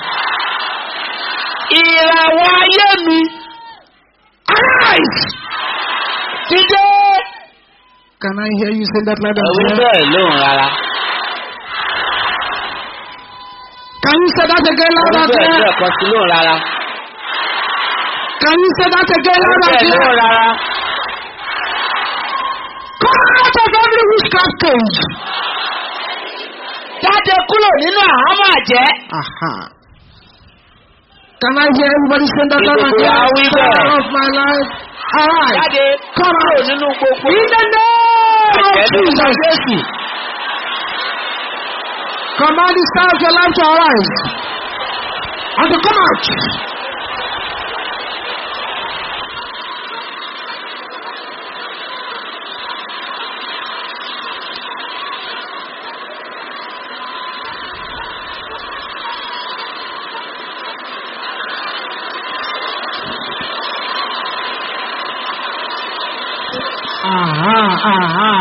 ìràwọ̀ ayé mi arise! dídé. Can I hear you say that loud and clear? bẹ́ẹ̀ lóhùn rárá. Can you say that again loud and bẹ́ẹ̀ clear? lẹ́ẹ̀kan sí lóhùn rárá. Can you say that again loud and bẹ́ẹ̀ clear? lóhùn rárá. Come out of every witchcraft cage. Jáde kúrò nínú àhámọ́ àjẹ́. Can I hear everybody say that loud and clear? of my life, arise! jáde Come kúrò out. nínú gbogbo In the name of Jesus. Command the star of your life to arise and to come out. Aha.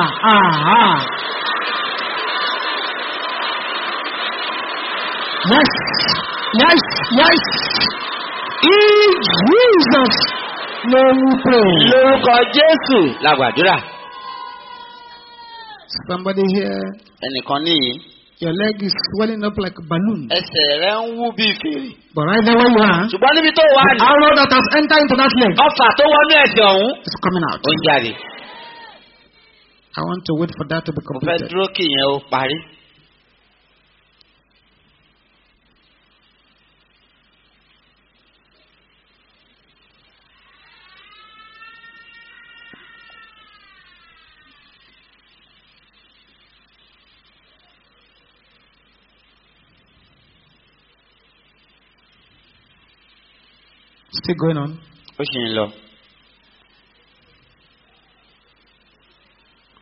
Yes, yes, yes. In Jesus' pray. lórúkọ Jésù la gbàdúrà. Somebody here, ẹnìkan níyì your leg is swelling up like a balloon. ẹsẹ̀ rẹ̀ ń wú bíi fèrè. But right there where you are, ṣùgbọ́n níbi tó wà the ní. arrow that has entered into that leg ọfà tó wọnú ẹsẹ̀ ọ̀hún is coming out. ó ń jáde. I want to wait for that to be completed. dúró kí ìyẹn ó parí. Still going on.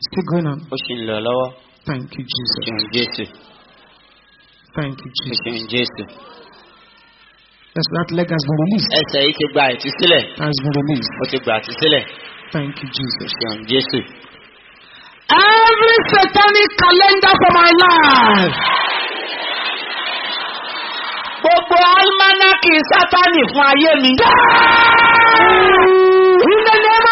Still going on. ó sì ń lọ lọ́wọ́. Thank you, Jesus. ṣeun Jésù Thank you, Jesus. ṣeun Jésù. Yes, that leg has been released. ẹsẹ̀ yìí ti gba ìtúsílẹ̀ Has been released. ó ti gba ìtúsílẹ̀ Thank you, Jesus. ṣeun Jésù. Every satanic calendar for my life. gbogbo almanaki sátani fún ayé mi. Of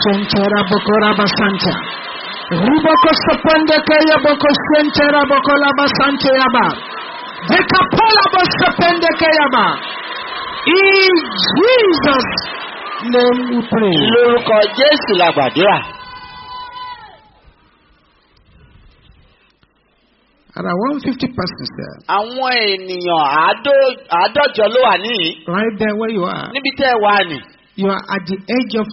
pushentera bokora basanta. Riboko sepende kaya boko shentera bokola basante yaba. Dekapola bosepende kaya ba. In Jesus' name we pray. lórúkọ Jésù la gbàdúrà. There are 150 persons there. àwọn ènìyàn àádọ́jọ ló wà níyì. Right there where you are. níbi tẹ́ ẹ wà ní. You are at the edge of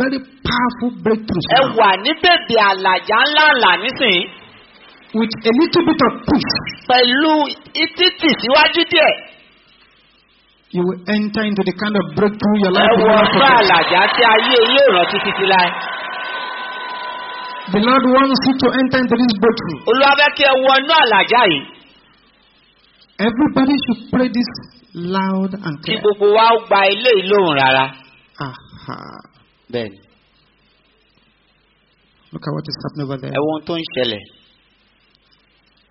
very powerful breakthroughs ẹ wà ní bèbè àlàjá ńláńlá nísìnyí. with a little bit of push. pẹ̀lú títì síwájú díẹ̀. You will enter into the kind of breakthrough your ẹ life will wọ never fún forget. àlàjá tí ayé yóò rántí títí láé. The Lord wants you to enter into this breakthrough. olúwa fẹ́ kí ẹ wọnú àlàjá yìí. Everybody should pray this loud and kí clear. gbogbo wa ó gba ilé ìlóhùn rárá. Bẹ́ẹ̀ni Look at what is happening over there. ohun tó ń ṣẹlẹ̀.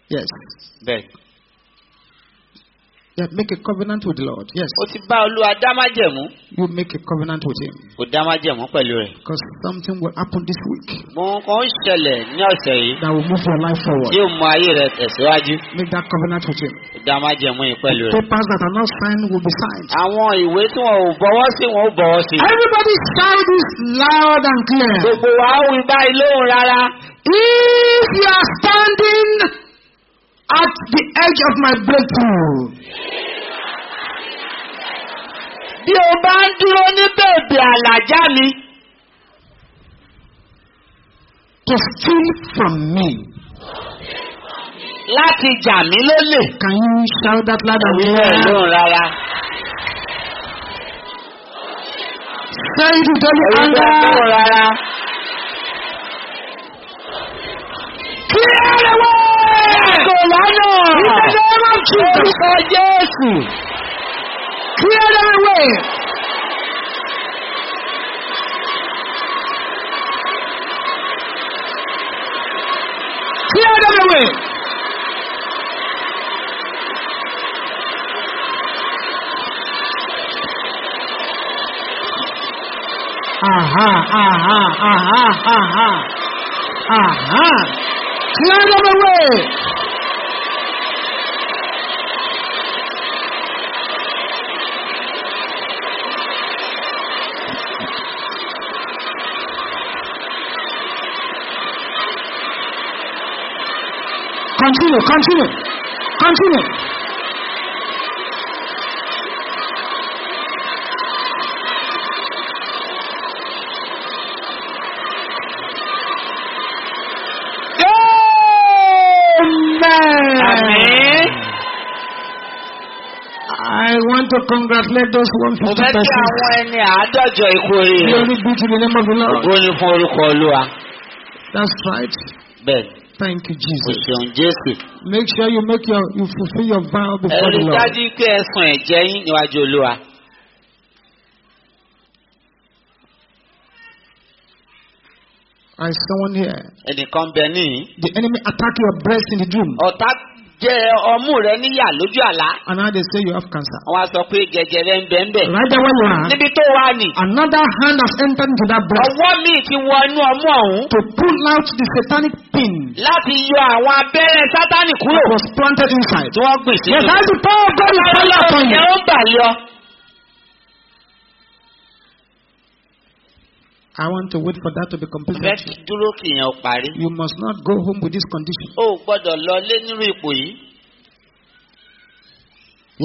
Yes. bẹ́ẹ̀ni Yeah, make a covenant with the Lord. Yes, ó ti bá olúwa dá májẹ̀mú you make a covenant with Him kò dá májẹ̀mú pẹ̀lú rẹ̀. because something will happen this week gbọ́n kan ń ṣẹlẹ̀ ní ọ̀sẹ̀ yìí that will move your life forward. ó mú ayé rẹ̀ tẹ̀síwájú Make that covenant with Him. kò dá májẹ̀mú yìí pẹ̀lú rẹ̀. Papers that are not signed will be signed. àwọn ìwé tí wọn ò bọwọ́ sí wọn ò bọwọ́ sí. Everybody shout this loud and clear. gbogbo wa ó wí báyìí lóhùn rárá. If you are standing at the edge of my breakthrough, bí o bá ń dúró ní bèbè àlàjá mi to steal from me, láti jà mí lólè. can you shout that loud and clear? lóhùn rárá. Say it anger. rárá. Clear the way! Lánà. In the name of Jesus, clear the way. Clear them away. Aha, aha, aha, aha. Aha. Clear them away. Continue, continue, continue. I want to congratulate those mo 150 fẹ́ kí persons. àwọn ẹni àádọ́jọ ikú oríire. Glory be to the name of the Lord. ògo ni fún orúkọ olúwa. That's right. bẹ́ẹ̀ Thank you, Jesus. ṣeun jésù. Make sure you make your you fulfill your vow before the Lord. dájú pé ẹ san ẹ̀jẹ̀ yín níwájú olúwa. I someone here. ẹnìkan bẹ níyìn. The enemy attack your breast in the dream, ọ̀tá jẹ ọmú rẹ níyà lójú àlá. and now they say you have cancer. wọ́n á sọ pé jẹjẹrẹ ń bẹ ń bẹ. Right there where you are, níbi tó wà ní. another hand has entered into that breast ọwọ́ míì ti wọ inú ọmú ọ̀hún. to pull out the satanic pin láti yọ àwọn abẹ́rẹ́ sátánì kúrò. that was planted inside. tí wọ́n sínú. Yes, the power of God is falling upon you. ó gbà yọ. I want to wait for that to be fẹ́ completed. dúró kì yẹn ó parí. You must not go home with this condition. o gbọ́dọ̀ lọ lé nírú ipò yìí.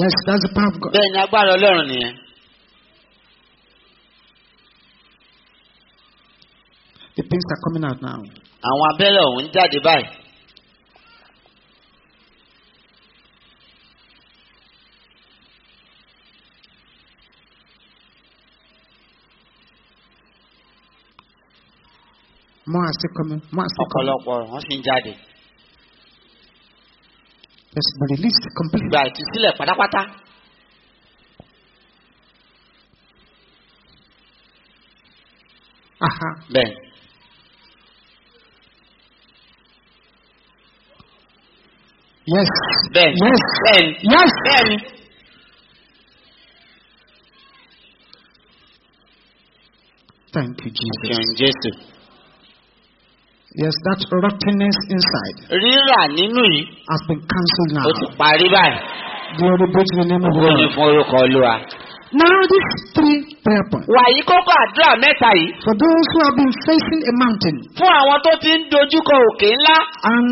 Yes, that's the power of God. bẹ́ẹ̀ ni agbára ọlọ́run nìyẹn. The pins are coming out now. àwọn abẹ́rẹ́ ọ̀hún ń jáde báyìí. More are still coming. More are still coming. ọ̀pọ̀lọpọ̀ wọ́n sì ń jáde. Yes, be released completely. gba ìtúsílẹ̀ pátápátá. Aha. bẹ́ẹ̀ Yes. bẹ́ẹ̀ Yes. bẹ́ẹ̀ ni Yes. bẹ́ẹ̀ ni. Thank you, Jesus. ṣeun jésù. Yes, that rottenness inside rírà nínú yìí has been cancelled now. ó ti parí báyìí. Glory be to the name of God. fún orúkọ olúwa. Now, these three prayer points. wàyí kókó àdúrà mẹ́ta yìí For those who have been facing a mountain fún àwọn tó ti ń dojúkọ òkè ńlá and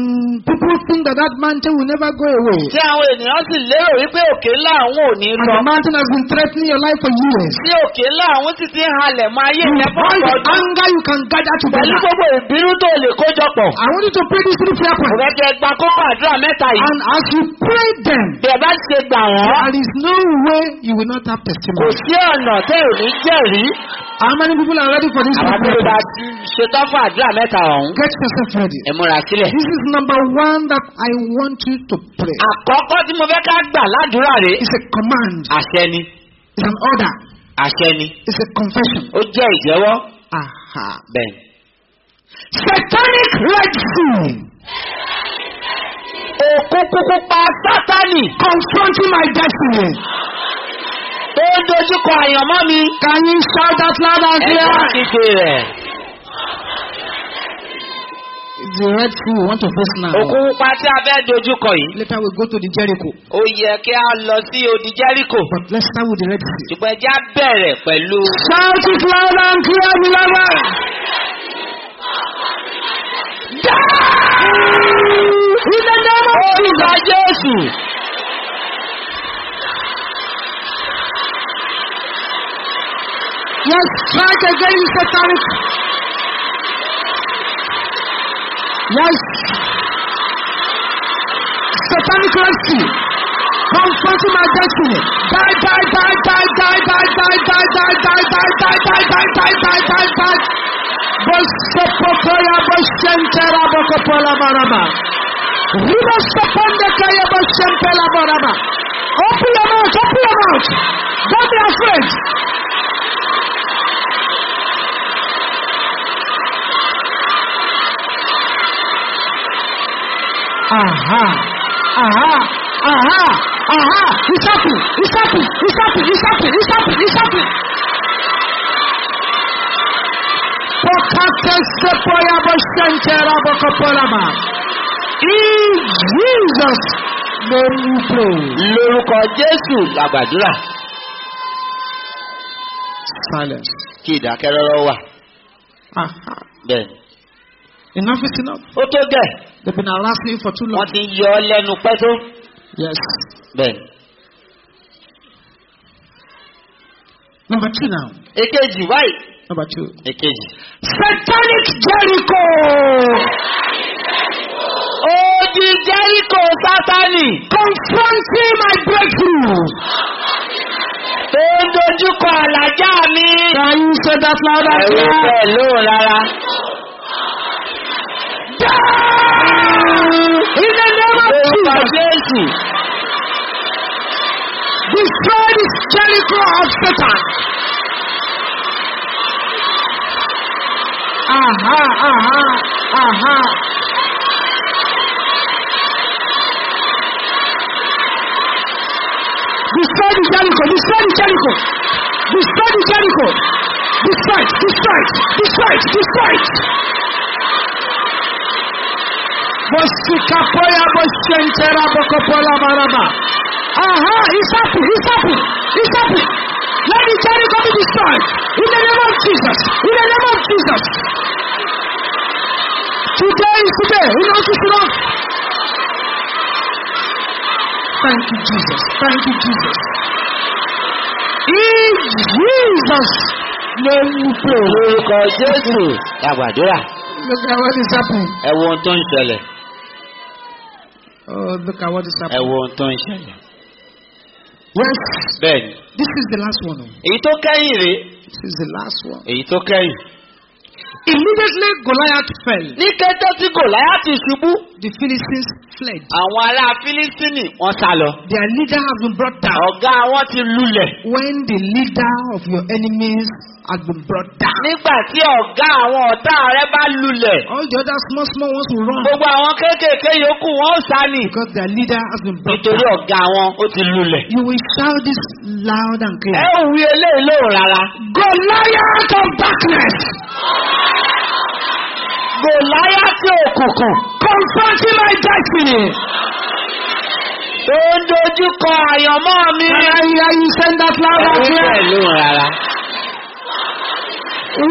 people think that that mountain will never go away. tí àwọn ènìyàn sì lérò wípé òkè ńlá àwọn ò ní And lọ. the mountain has been threatening your life for years. tí òkè ńlá àwọn sì ti ń halẹ̀ mọ́ ayé With yẹn fún the ọ̀pọ̀ ọdún. anger you can gather pẹ̀lú together. gbogbo ìbínú tó lè kójọpọ̀. I want you to pray these three prayer points. ẹ gba kókó àdúrà mẹ́ta yìí. And as you pray them, bí ẹ bá ti ṣe gbà wọ́n there is no way you will not have kò sí ọ̀nà tẹ́ ò ní jẹ́rìí. How many people are ready for this àwọn prayer tó bá point? ti ṣetán fún àdúrà mẹ́ta ọ̀hún. Get yourself ready. ẹ múra sílẹ̀. This is number one that I want you to pray. àkọ́kọ́ tí mo fẹ́ ká gbà ládùúrà rè It's a command. àṣẹ ni It's an order. àṣẹ ni It's a confession. ó jẹ́ ìjẹ́wọ́ Aha. bẹ́ẹ̀ ni. Satanic Red Sea. òkú kúkú pa sátánì confronting my destiny. Tó ń dojúkọ àyànmọ́ mi. Can you shout that loud and clear? kíkè rẹ̀. It's the Red Sea we want to face now. òkú pupa tí a fẹ́ dojúkọ yìí. Later we go to the Jericho. ó yẹ kí a lọ sí odi jẹ́ríkò. But let's start with the Red Sea. ṣùgbọ́n ẹjẹ́ á bẹ̀rẹ̀ pẹ̀lú. Shout it loud and clear, beloved. Strike again, satanic. Yes. Satanic mercy. Confronting my destiny. Die, die, die, die, die, die, die, die, die, die, die, die, die, die, die, die, die, die. Baraba. Open your mouth, open your mouth. Don't be afraid. Aha, aha, aha, aha. It's happening, it's happening, it's happening, it's happening, it's happening, it's happening. Pokate sepoya boshentera bokopolama. In Jesus' name we pray. Lórúkọ Jésù la gbàdúrà. Silence. Kí ìdákẹ́rọ́rọ́ wà. Aha. Bẹ́ẹ̀ni. Enough is enough. Ó tó gẹ̀. They've been harassing for too long. Wọ́n ti yọ ọ́ lẹ́nu pẹ́ tó. Yes. Bẹ́ẹ̀ni. Number two now. Èkejì báyìí. Number two. Èkejì. Satanic Jericho. Odi Jẹ́ríkò Sátánì Confronting my breakthrough. tó ń dojúkọ àlàjá mi. Can you say that loud and Ẹ̀rù bẹ́ẹ̀ lóhùn rárá. In the name of Jesus. Destroy this Jericho of Satan. Aha, aha, aha. Destroy the Jericho, destroy the Jericho. Destroy the Jericho. Destroy it, destroy destroy destroy it. Bosikapoya boshentera bokopola maraba. Aha, it's happening, it's happening, it's happening. Let the Jericho be destroyed. In the name of Jesus. In the name of Jesus. Today is today. Enough is enough. Thank you, Jesus. Thank you, Jesus. In Jesus' name we pray. Lórúkọ Jésù la gbàdúrà. Look at what is happening. Ẹ wo ohun tó ń ṣẹlẹ̀. Oh, look at what is Ẹ wo ohun tó ń ṣẹlẹ̀. Yes, Bẹ́ẹ̀ni. this is the last one. Èyí tó kẹ́yìn rèé. This is the last one. Èyí tó kẹ́yìn. Immediately Goliath fell. Ní kété tí Gòláyátì ṣubú, The Philistines fled. àwọn ará Fílístínì wọ́n sá lọ. Their leader has been brought down. Ọ̀gá wọn ti lulẹ̀. When the leader of your enemies has been brought down, Nígbà tí ọ̀gá àwọn ọ̀tá rẹ bá lulẹ̀, all the other small, small ones will run gbogbo àwọn kéékèèké yòókù wọn ó sá nì. because their leader has been brought Nítorí down. ọ̀gá wọn ó ti lulẹ̀. You will shout this loud and Ẹ clear. ò wí eléyìí lóhùn rárá. Goliath of darkness, Gòláyátì òkùnkùn confronting my destiny. Ó ń dojúkọ àyànmọ́ mi. Ayíyá yìí sẹ́ńdá fúláwà fún ẹ. Ẹ ní pẹ̀lú rárá.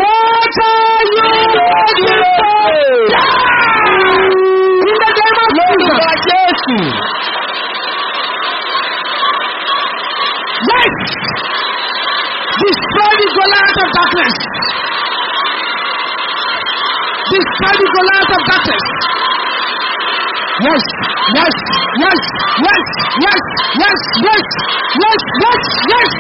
What are you doing? for? Ìgbẹ́jẹ́ máa ń lórí. Yes! Destroy the Goliath of darkness. Destroy the Goliath of darkness. Yes, yes, yes, yes, yes, yes, yes, yes, yes, yes.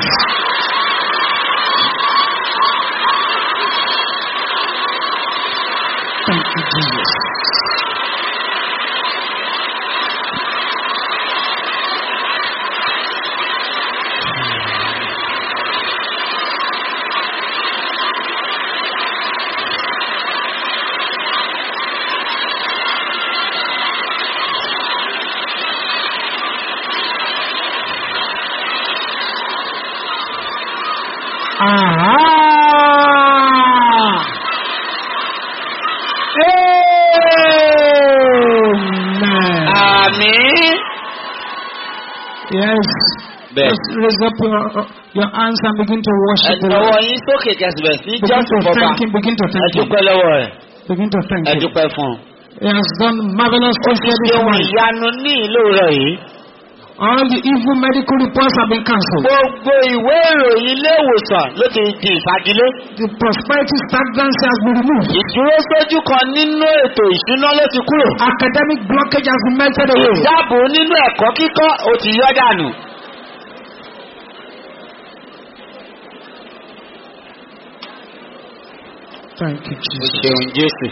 Just raise up your, your hands and begin to worship the Lord. yín sókè kẹsìbẹ̀ sí Begin jọ́sìn to bọ́ba thank Him. Begin to ẹ thank Him. dúpẹ́ lọ́wọ́ rẹ̀ Begin to thank ẹ Him. dúpẹ́ fún un. He has done marvelous ó things ti here ṣe this ohun morning. ìyanu ní ìlú rẹ̀ yìí. All the evil medical reports have been cancelled. gbogbo ìwé ìròyìn ilé ìwòsàn ló ti di ìfagilé. The prosperity stagnancy has been removed. ìdúró sójú kan nínú ètò ìṣúná ló ti kúrò. Academic blockage has been melted away. ìdáàbò nínú ẹ̀kọ́ kíkọ́ ó ti yọ dànù. Thank you, o Jesus. ṣeun jésù.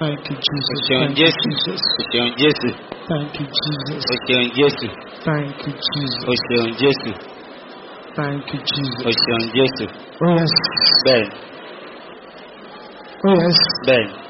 Thank you, o Jesus. ṣeun Thank you, jésù. Jesus. o ṣeun jésù. Thank you, Jesus. o ṣeun jésù. Thank you, Jesus. o ṣeun jésù. Thank you, Jesus. o ṣeun jésù. Oh, yes. bẹ́ẹ̀ Oh, yes. bẹ́ẹ̀